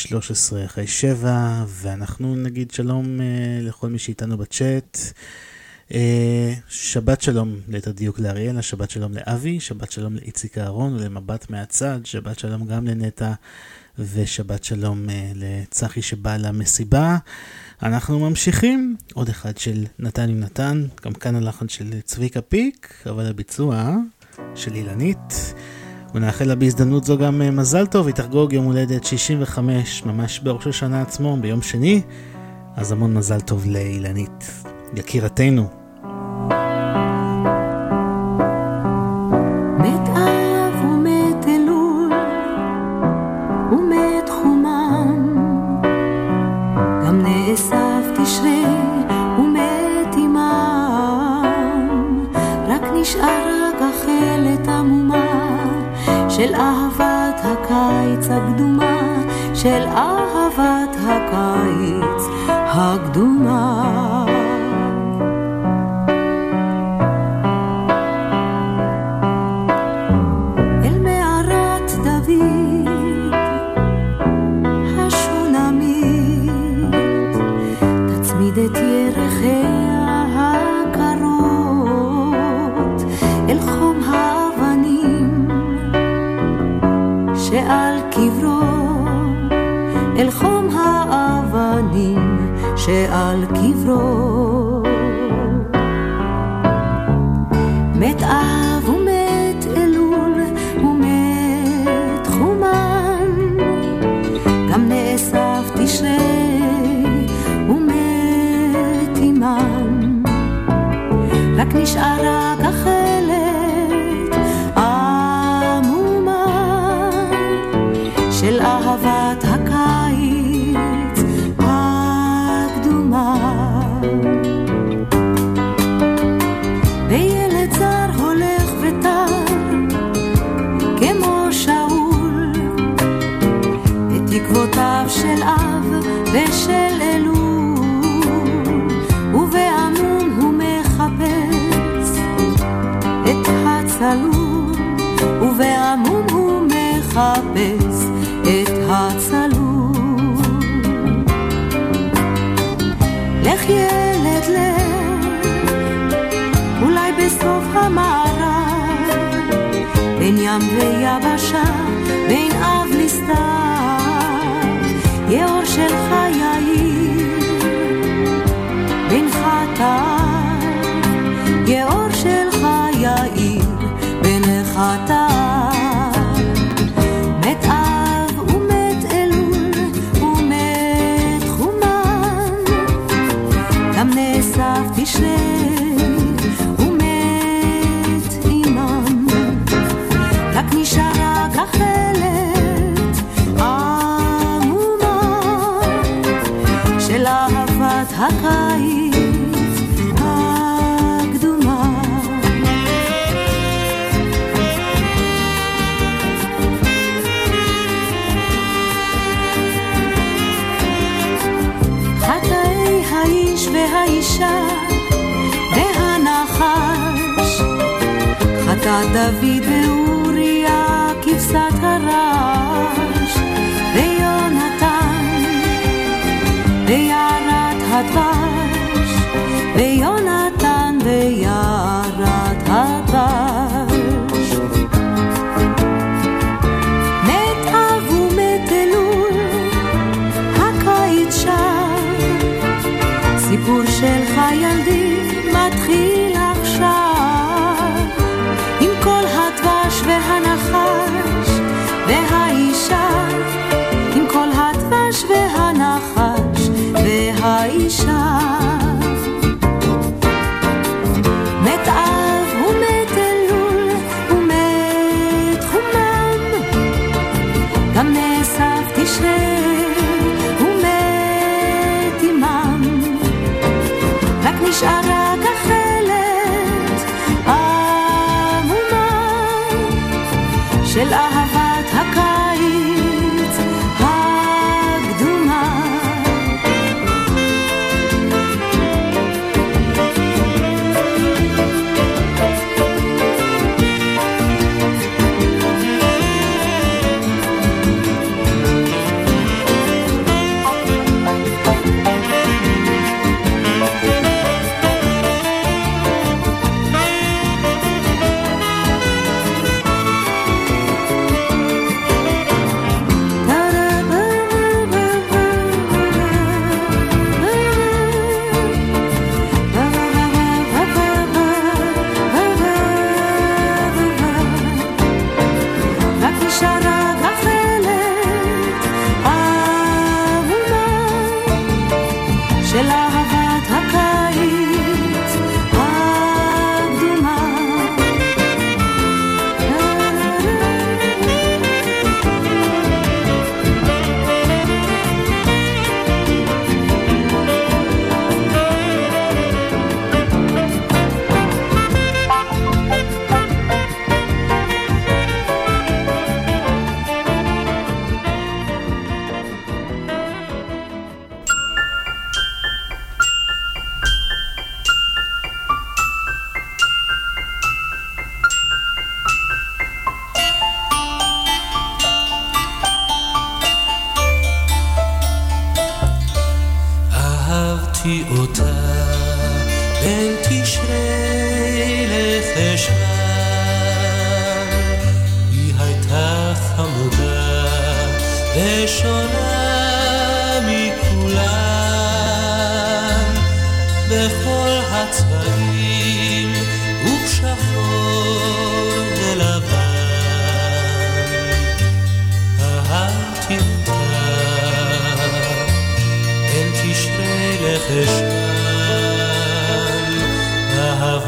13 אחרי 7, ואנחנו נגיד שלום לכל מי שאיתנו בצ'אט. שבת שלום ליתר דיוק לאריאלה, שבת שלום לאבי, שבת שלום לאיציק אהרון ולמבט מהצד, שבת שלום גם לנטע ושבת שלום לצחי שבא למסיבה. אנחנו ממשיכים, עוד אחד של נתן עם נתן, גם כאן הלחן של צביקה פיק, אבל הביצוע של אילנית. ונאחל לה בהזדמנות זו גם מזל טוב, היא תחגוג יום הולדת 65, ממש בראש השנה עצמו, ביום שני, אז המון מזל טוב לאילנית, יקירתנו. את ירחיה הקרות אל חום האבנים שעל קברו, אל חום האבנים שעל קברו. רק ים ויבשה בין אב לסתיו יאור שלך יאיר בין חטא יאור שלך יאיר בין חטא מת 你对我。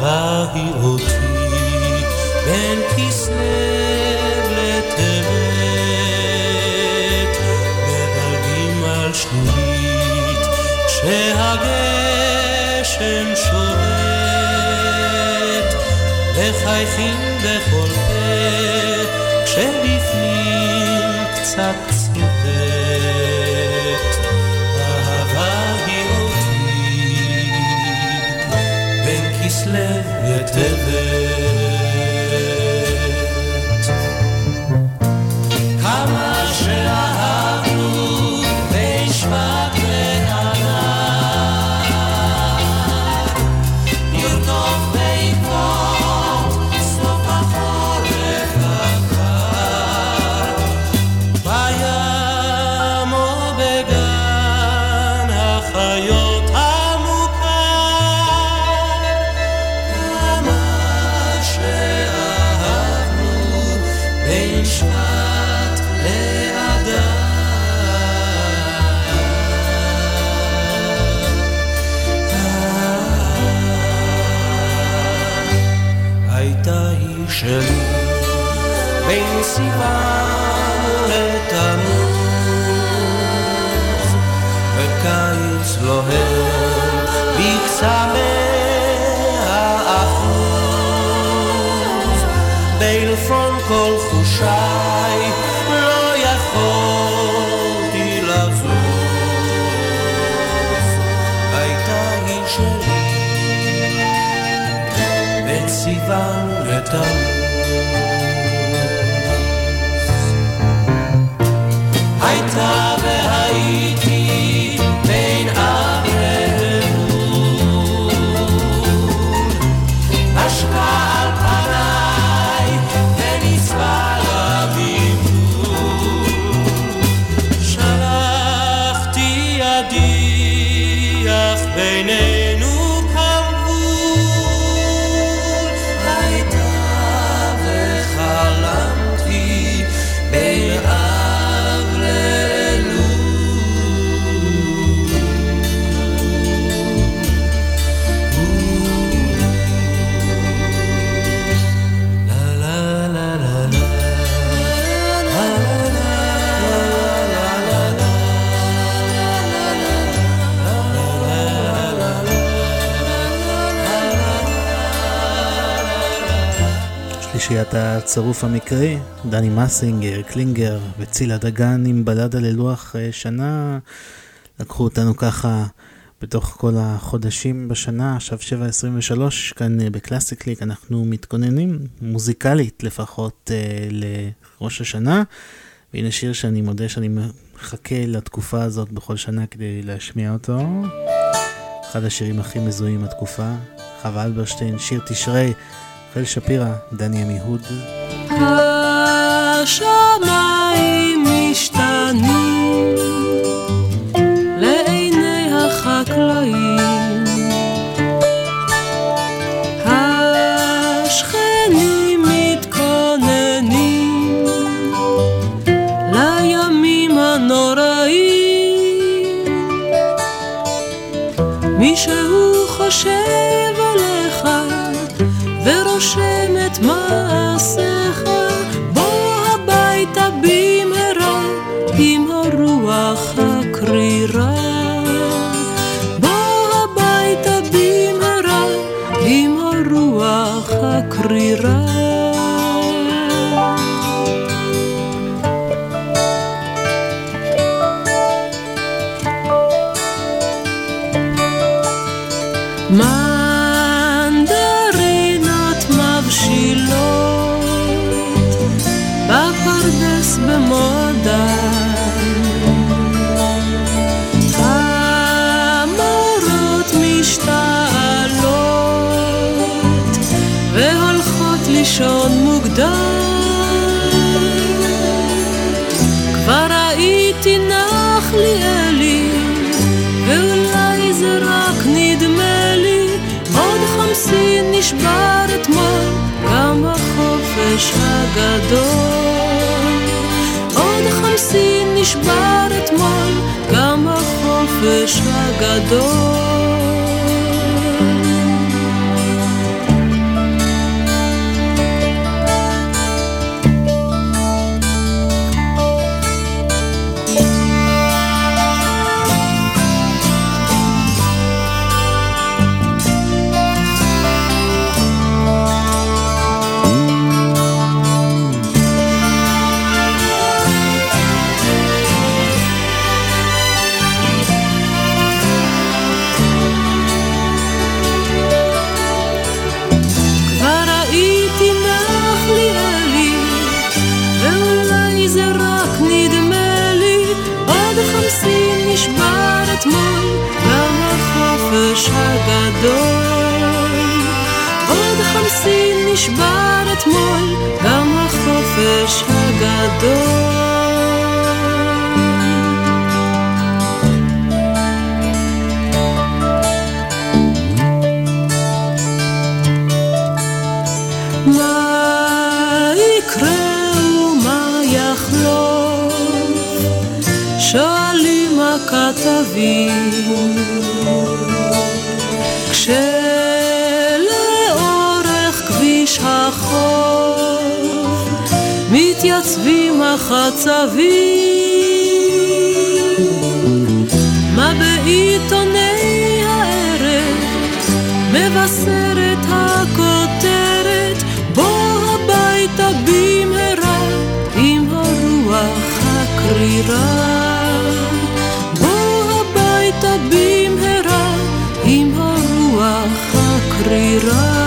היא אותי בין כסלו לטבת, מדלגים על שלולית כשהגשם שובט, מחייכים בכל פה כשבפנים קצת הצירוף המקרי, דני מסינגר, קלינגר וצילה דגן עם בלדה ללוח אה, שנה, לקחו אותנו ככה בתוך כל החודשים בשנה, עכשיו 7.23, כאן אה, בקלאסי קליק אנחנו מתכוננים, מוזיקלית לפחות, אה, לראש השנה. והנה שיר שאני מודה שאני מחכה לתקופה הזאת בכל שנה כדי להשמיע אותו. אחד השירים הכי מזוהים בתקופה, חווה אלברשטיין, שיר תשרי, רחל שפירא, דני עמיהוד. השמיים משתנים הקרירה מנדרינות הגדול. עוד החמסין נשבר אתמול, גם החופש הגדול. זה רק נדמה לי, עוד חמסין נשבר אתמול, גם החופש הגדול. עוד חמסין נשבר אתמול, גם החופש הגדול. כשלאורך כביש החוף מתייצבים החצבים מה בעיתוני הערב מבשרת הכותרת בוא הביתה במהרה עם הרוח הקרירה Iran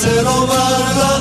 se lo van a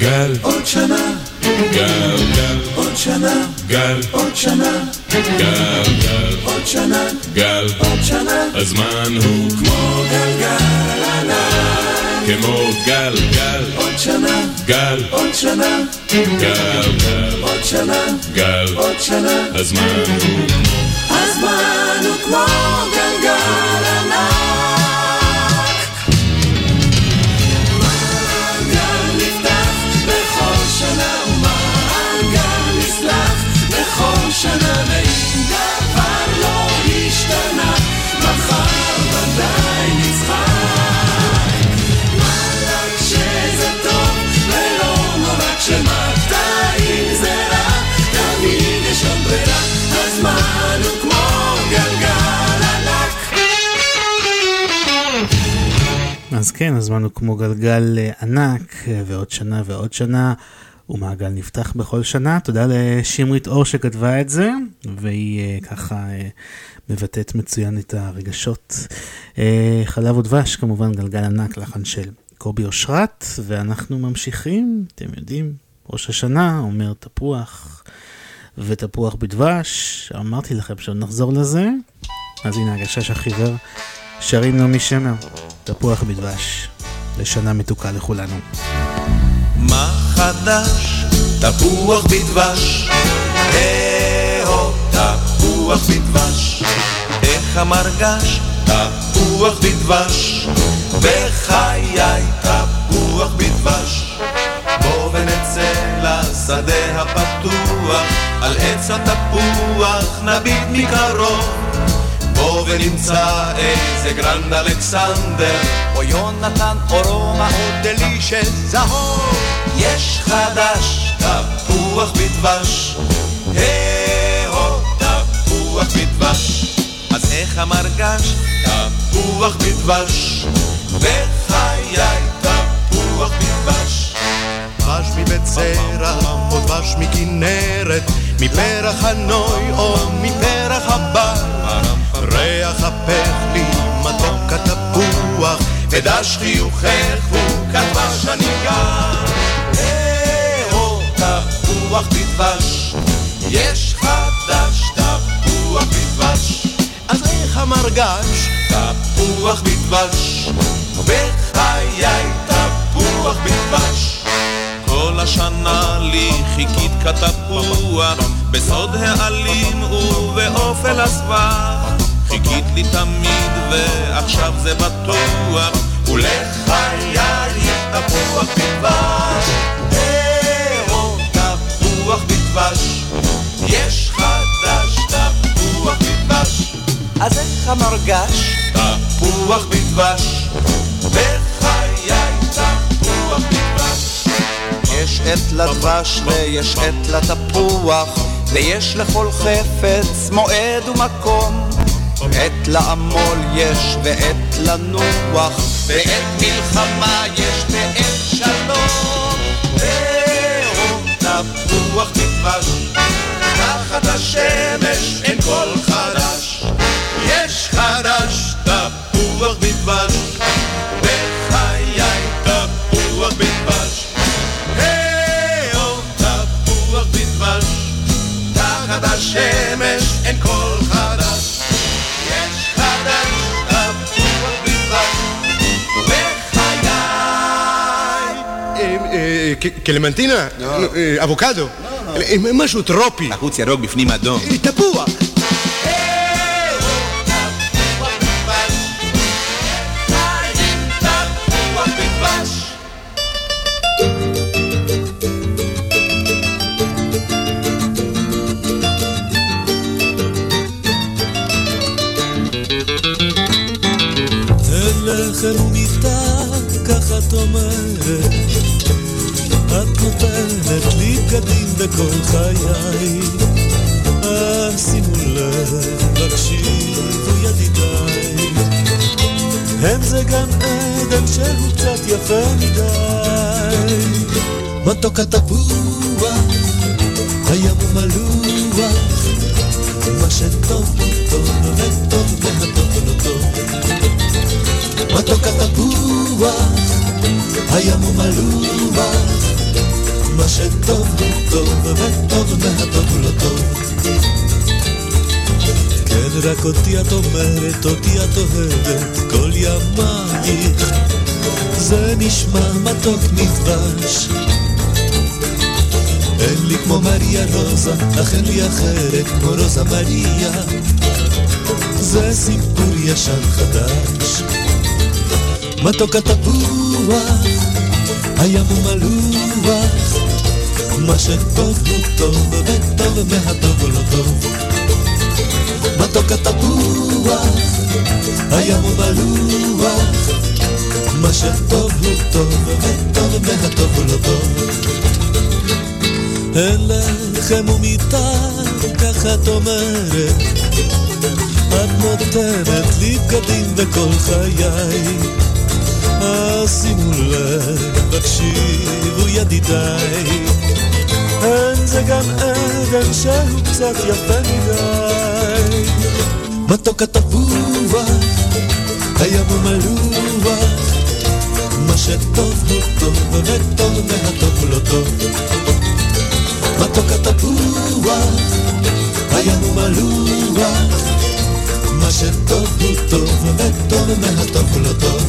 גל, עוד שנה. גל, גל, עוד שנה. גל, עוד שנה. גל, גל, עוד שנה. גל, עוד שנה. הזמן הוא כמו גלגל ענק כמו גל, גל, עוד שנה. גל, עוד שנה. גל, גל, עוד שנה. גל, עוד שנה. הזמן הוא הזמן הוא כמו גלגל כן, הזמן הוא כמו גלגל אה, ענק, אה, ועוד שנה ועוד שנה, ומעגל נפתח בכל שנה. תודה לשמרית אור שכתבה את זה, והיא אה, ככה מבטאת מצוין את הרגשות. חלב ודבש, כמובן גלגל ענק, לחן של קובי אושרת, ואנחנו ממשיכים, אתם יודעים, ראש השנה אומר תפוח ותפוח בדבש, אמרתי לכם שעוד נחזור לזה, אז הנה הגשש החיוור, שרים נעמי שמר, תפוח בדבש, לשנה מתוקה לכולנו. מה חדש? תפוח בדבש. אה-הו, תפוח בדבש. איך המרגש? תפוח בדבש. בחיי תפוח בדבש. בוא ונצא לשדה הפתוח, על עץ התפוח נביט מקרוב. בוא ונמצא איזה גרנד אלכסנדר, או יונתן או רומא או דלישס זהוב. יש חדש, תפוח בדבש, הו, תפוח בדבש. אז איך המרגש? תפוח בדבש, בחיי תפוח בדבש. דבש מבית זרע, או דבש מכנרת, מפרח הנוי או מפרח הבר. ריח הפך לי מתוק התפוח, ודש חיוכך הוא כדבש הניגר. הו, תפוח בדבש, יש חדש תפוח בדבש. אז איך המרגש? תפוח בדבש, בחיי תפוח בדבש. כל השנה לי חיכית כתפוח, בסוד העלים ובאופל הסבך. חיכית לי תמיד ועכשיו זה בטוח, ולחיי תפוח בדבש. היי-הו, תפוח בדבש. יש חדש, תפוח בדבש. אז איך המרגש? תפוח בדבש. בחיי תפוח בדבש. יש עת לדבש ויש עת לתפוח, ויש לכל חפץ מועד ומקום. עת לעמול יש ועת לנוח, ועת מלחמה יש ועת שלום. והוא תפוח בדבש, תחת השמש אין כל חדש. יש חדש, תפוח בדבש, קלמנטינה? אה, אבוקדו? אה, משהו טרופי. החוץ ירוק בפנים אדום. תפוח. לחם ומיטה, ככה את אומרת. בגדים בכל חיי. אז שימו לב, תקשיבו ידידיי. הם זה גן עדן שהוא קצת יפה מדי. מתוק התפוח, הים מלוח, מה שטוב טוב וטוב והטוב לא טוב. מתוק התפוח, הים מלוח, מה שטוב הוא טוב וטוב והטוב לא טוב. כן, רק אותי את אומרת, אותי את אוהבת, כל ימייך. זה נשמע מתוק מדבש. אין לי כמו מריה רוזה, אך אין לי אחרת כמו רוזה מריה. זה סיפור ישן חדש. מתוק התפוח, הים הוא מלוח, מה שטוב הוא טוב, וטוב מהטוב הוא לא טוב. מתוק התפוח, הים הוא מלוח, מה שטוב הוא טוב, וטוב מהטוב הוא לא טוב. אין לחם ומיטה, ככה את אומרת, את נותנת לי בגדים בכל חיי. אז שימו לב, תקשיבו ידידיי, זה גן עדן שהוא קצת יפה מדי. מתוק התפוח, הים הוא מלוח, מה שטוב הוא טוב, וטוב מהטוב הוא לא טוב. מתוק התפוח, הים הוא מלוח, מה שטוב הוא טוב, וטוב מהטוב הוא לא טוב.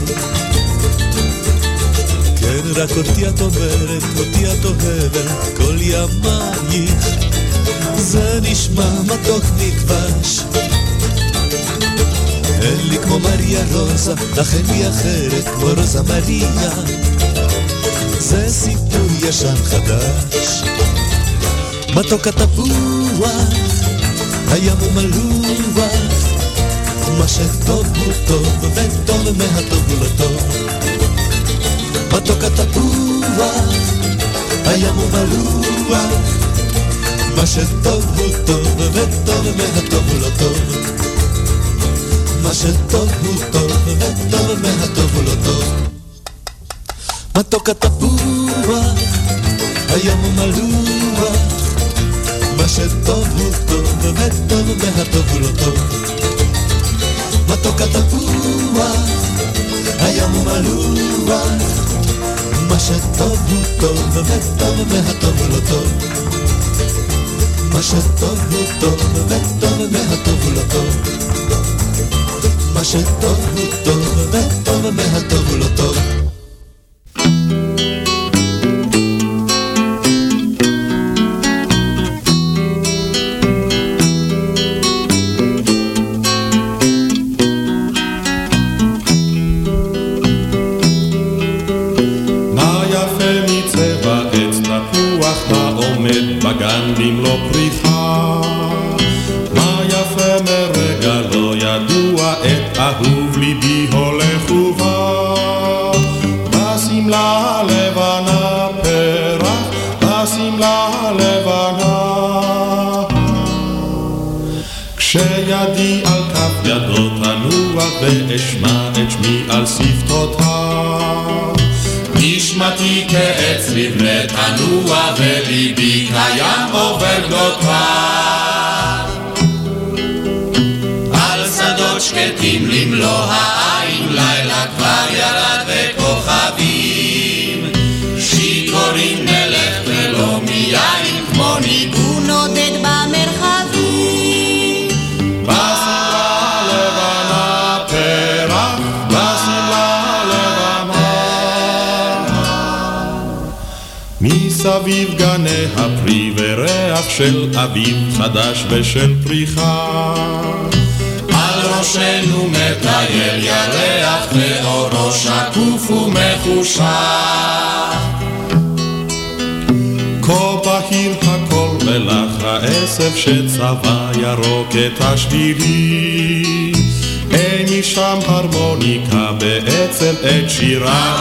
רק אותי את אומרת, אותי את אוהבת, כל ימייך. זה נשמע מתוק מדבש. אין לי כמו מריה רוזה, אין לי אחרת כמו רוזה מריה. זה סיפור ישן חדש. מתוק התפוח, הים הוא מלוח, מה שטוב הוא טוב, וטוב מהטוב הוא לא טוב. מתוק התפוח, הים הוא מלוח, מה שטוב הוא טוב, וטוב מהטוב הוא לא טוב. מה שטוב הוא טוב, וטוב מהטוב הוא לא טוב. מתוק התפוח, הים הוא מלוח, מה שטוב הוא טוב, וטוב מהטוב הוא לא טוב. מתוק התפוח, הים הוא מלוח, מה שטוב הוא טוב, וטוב מהטוב הוא לא טוב. מה שטוב הוא טוב, וטוב מהטוב הוא לא טוב. מה שטוב הוא טוב, וטוב מהטוב הוא לא טוב. של אביב חדש ושל פריחה. על ראשנו מטייל ירח ואורו שקוף ומחושך. כה בהיר הכל ולך העשב שצבע ירוק את השבילים. אין משם הרמוניקה בעצם את שירה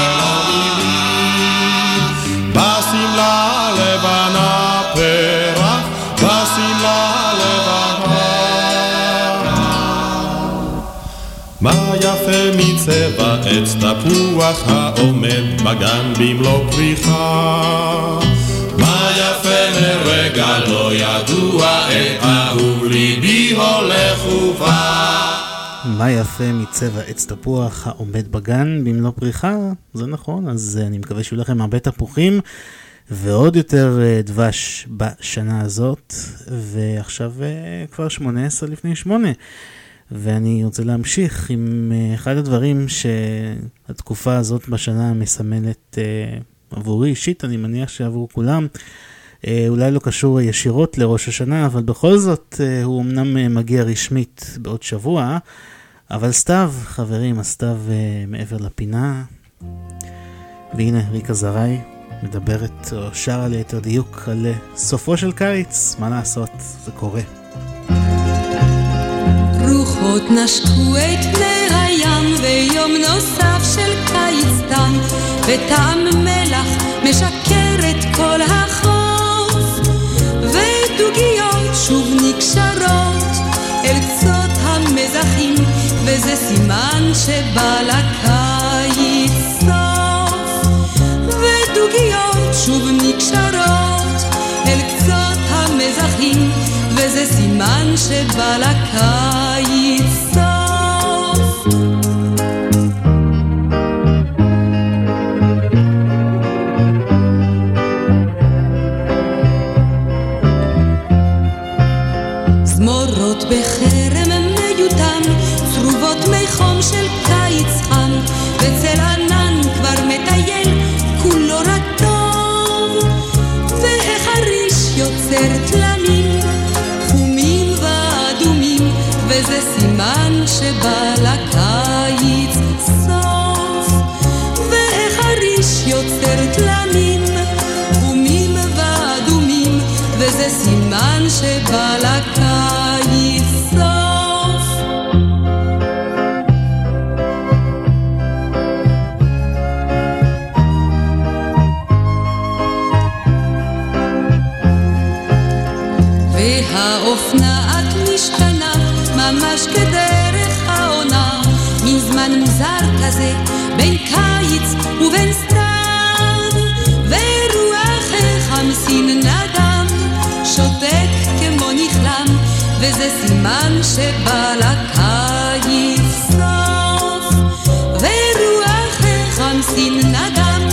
ללא מילים. בשמלה לבנה פרח, בשמלה לבנה. מה יפה מצבע עץ תפוח העומד בגן במלוא פריחה? מה יפה מרגע לא ידוע את אהוב ליבי הולך ובא? מה יפה מצבע עץ תפוח העומד בגן במלוא פריחה? זה נכון, אז אני מקווה שיהיו לכם הרבה תפוחים ועוד יותר אה, דבש בשנה הזאת, ועכשיו אה, כבר 18 לפני 8. ואני רוצה להמשיך עם אה, אחד הדברים שהתקופה הזאת בשנה מסמלת עבורי אישית, אני מניח שעבור כולם. אולי לא קשור ישירות לראש השנה, אבל בכל זאת הוא אמנם מגיע רשמית בעוד שבוע, אבל סתיו, חברים, הסתיו מעבר לפינה. והנה ריקה זרעי מדברת, או שרה ליתר דיוק, על אה, סופו של קיץ, מה לעשות, זה קורה. רוחות נשקו את פני הים ויום נוסף של קיץ תם וטעם מלח משקר את כל החוף. ודוגיות שוב נקשרות אל קצות המזחים וזה סימן שבא לקיץ שוב נקשרות אל קצות המזחים וזה סימן שבא לקיץ שבא לקיץ סוף ורוח החמסין נדם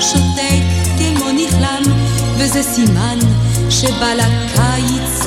שותק כמו נכלם וזה סימן שבא לקיץ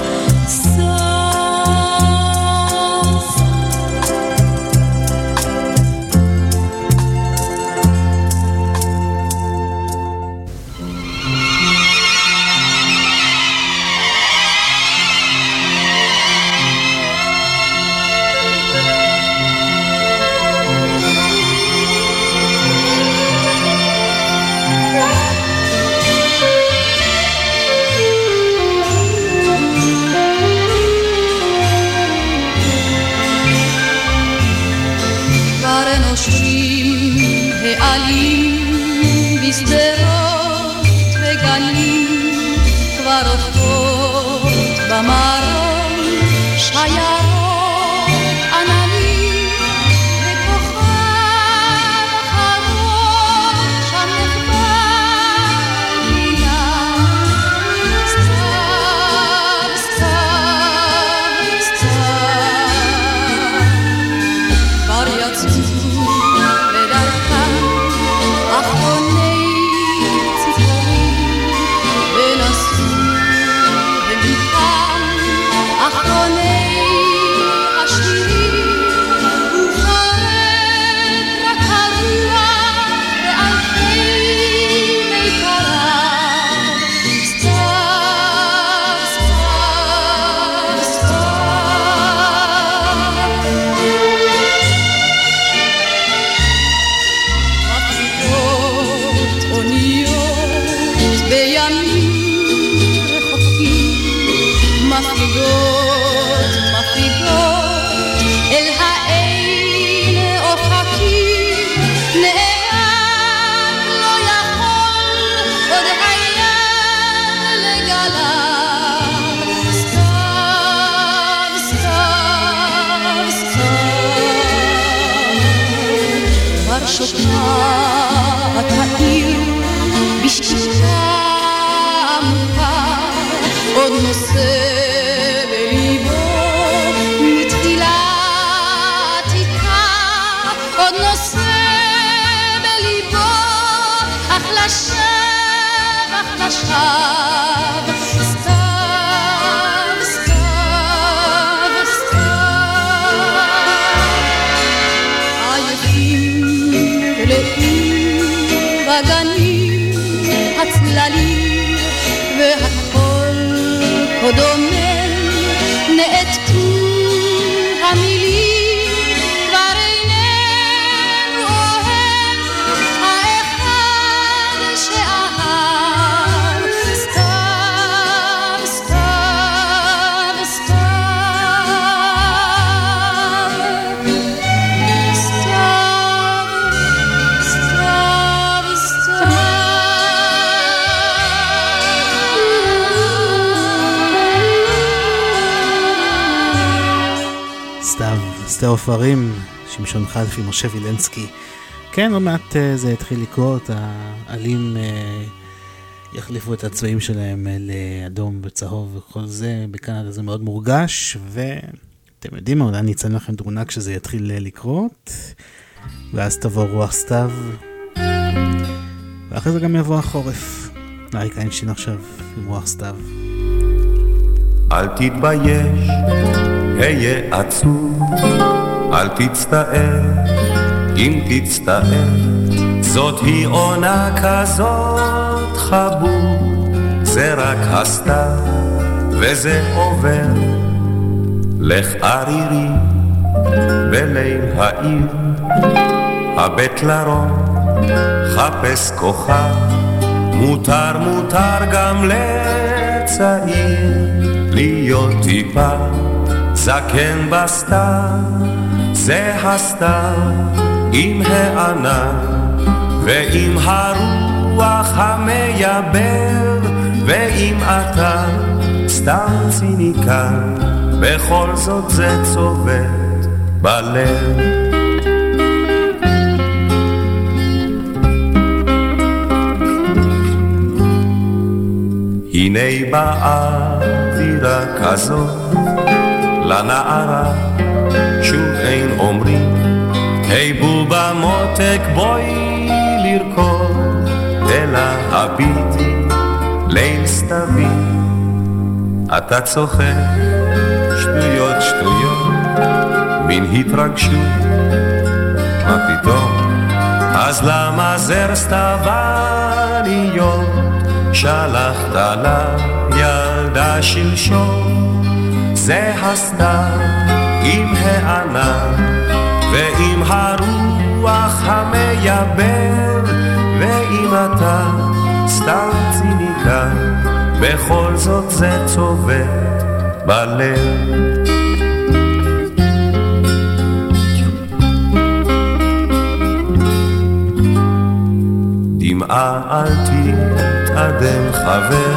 סתיו, סתיו עופרים, שמשון חלפי, משה וילנסקי. כן, עוד מעט אה, זה יתחיל לקרות, העלים אה, יחליפו את הצבעים שלהם אה, לאדום וצהוב וכל זה, בקנדה זה מאוד מורגש, ואתם יודעים מה, אולי אני אציין לכם תמונה כשזה יתחיל אה, לקרות, ואז תבוא רוח סתיו, ואחרי זה גם יבוא החורף. אריק איינשטיין עכשיו עם רוח סתיו. אל תתבייש, היה עצוב, אל תצטער, אם תצטער, זאת היא עונה כזאת חבוב, זה רק הסתיו, וזה עובר. לך ערירי בליל העיר, הבט לרום, חפש כוכב, מותר מותר גם לצעיר להיות טיפה זקן בסתיו, זה הסתיו עם הענן ועם הרוח המייבר ואם אתה סתם ציניקן, בכל זאת זה צובט בלב. הנה באה אווירה כזאת לנערה שוב אין אומרים היי בובה מותק בואי לרקוד אלא הביטי ליל סתווי אתה צוחק שטויות שטויות מין התרגשות. מה פתאום? אז למה זר סתווניות? שלחת לילדה שלשום זה הסתיו עם הענן ועם הרוח המייבר ואם אתה סתם ציניקן בכל זאת זה צובט בלב. דמעה אל תתאדם חבר,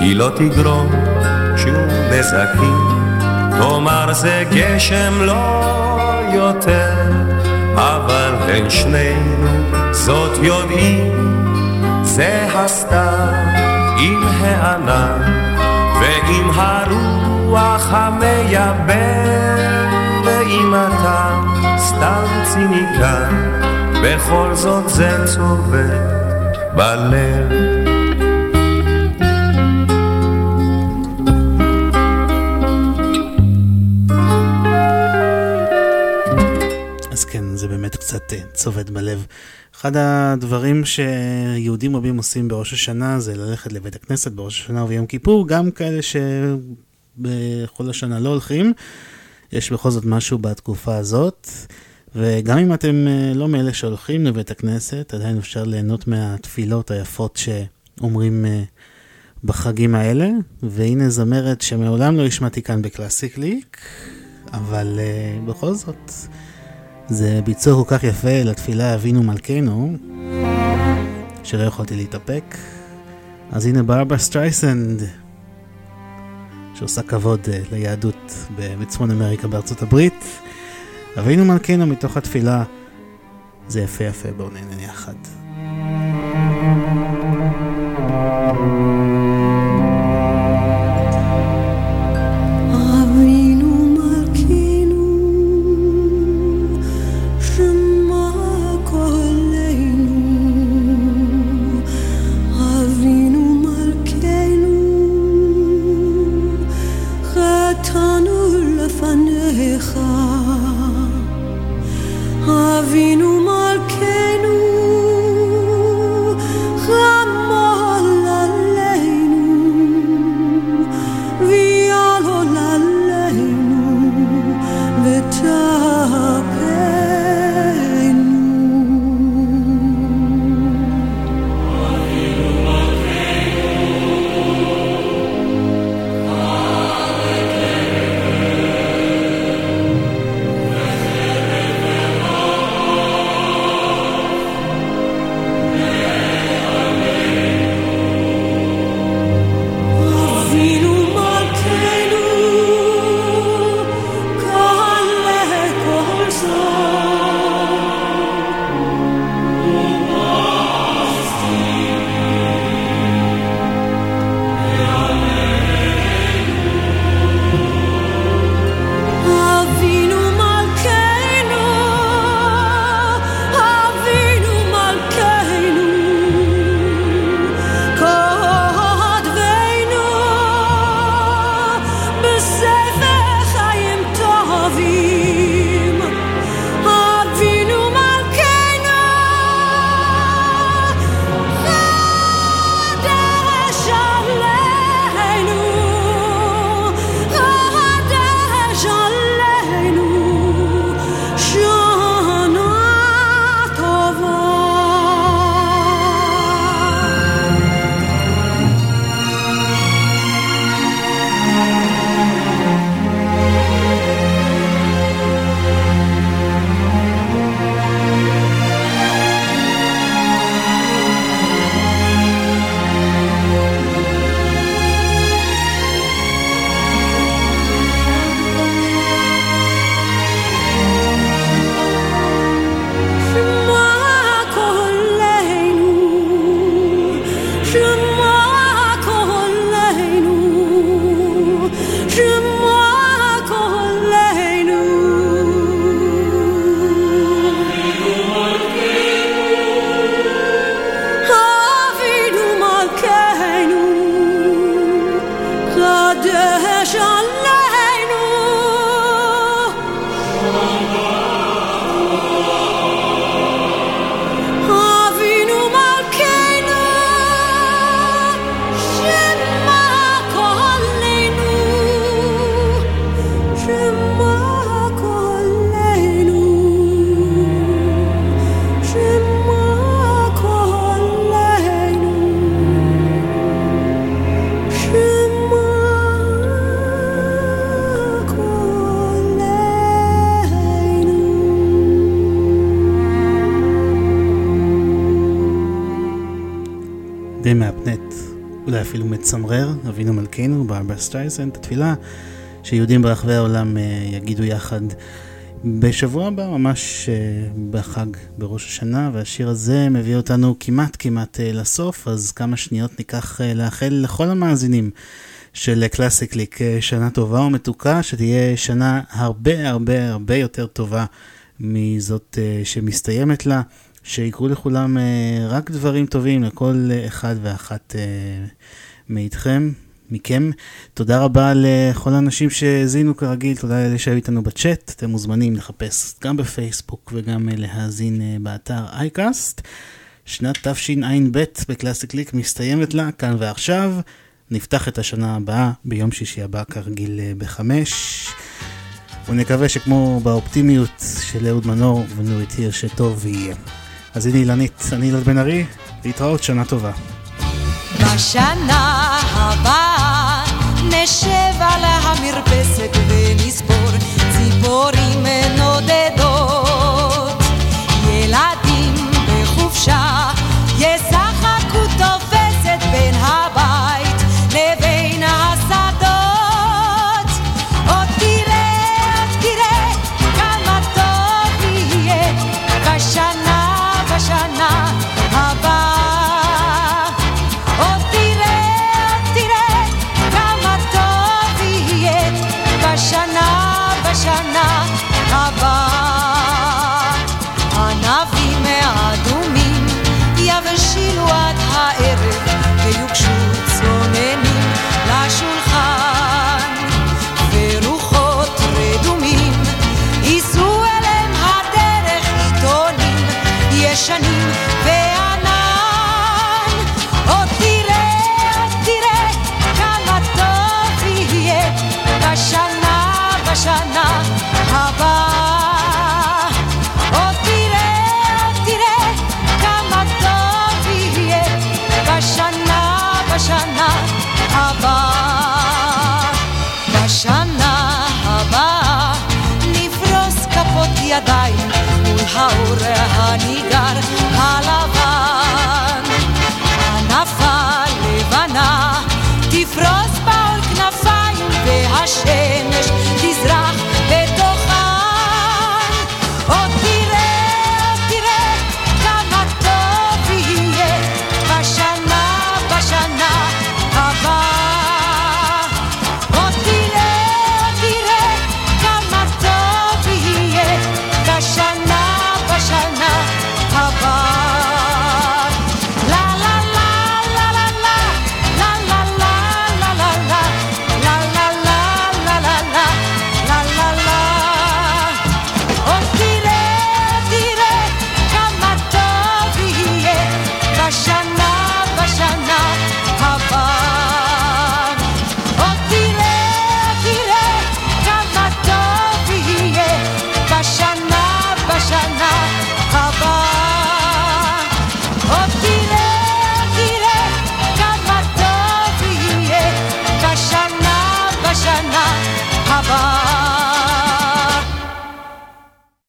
היא לא תגרום נזקים, תאמר זה גשם לא יותר, אבל בין שנינו זאת יודעים, זה הסתיו עם הענן ועם הרוח המייבם, ואם אתה סתם ציניקן, בכל זאת זה צובט בלב. קצת אה, צובט בלב. אחד הדברים שיהודים רבים עושים בראש השנה זה ללכת לבית הכנסת בראש השנה וביום כיפור, גם כאלה שבכל השנה לא הולכים. יש בכל זאת משהו בתקופה הזאת, וגם אם אתם אה, לא מאלה שהולכים לבית הכנסת, עדיין אפשר ליהנות מהתפילות היפות שאומרים אה, בחגים האלה. והנה זמרת שמעולם לא השמעתי כאן בקלאסי קליק, אבל בכל זאת, זה ביצוע כל כך יפה לתפילה אבינו מלכנו, שלא יכולתי להתאפק. אז הנה ברברה סטרייסנד, שעושה כבוד uh, ליהדות בצפון אמריקה בארצות הברית. אבינו מלכנו מתוך התפילה, זה יפה יפה, בואו נהנה יחד. אבינו מצמרר, אבינו מלכנו, ברברה סטרייסנד, התפילה שיהודים ברחבי העולם אה, יגידו יחד בשבוע הבא, ממש אה, בחג בראש השנה, והשיר הזה מביא אותנו כמעט כמעט אה, לסוף, אז כמה שניות ניקח לאחל לכל המאזינים של קלאסי קליק שנה טובה ומתוקה, שתהיה שנה הרבה הרבה הרבה יותר טובה מזאת שמסתיימת לה. שיקרו לכולם רק דברים טובים לכל אחד ואחת מאיתכם. מכם. תודה רבה לכל האנשים שהאזינו כרגיל, תודה לאלה שהיו איתנו בצ'אט. אתם מוזמנים לחפש גם בפייסבוק וגם להאזין אה, באתר אייקאסט. שנת תשע"ב בקלאסיק ליק מסתיימת לה כאן ועכשיו. נפתח את השנה הבאה ביום שישי הבא כרגיל אה, בחמש. ונקווה שכמו באופטימיות של אהוד מנור ונורית הירש שטוב יהיה. אז הנה אילנית, אני אילן בן ארי, להתראות, שנה טובה. בשנה הבאה נשב על המרפסת ונספור ציפורים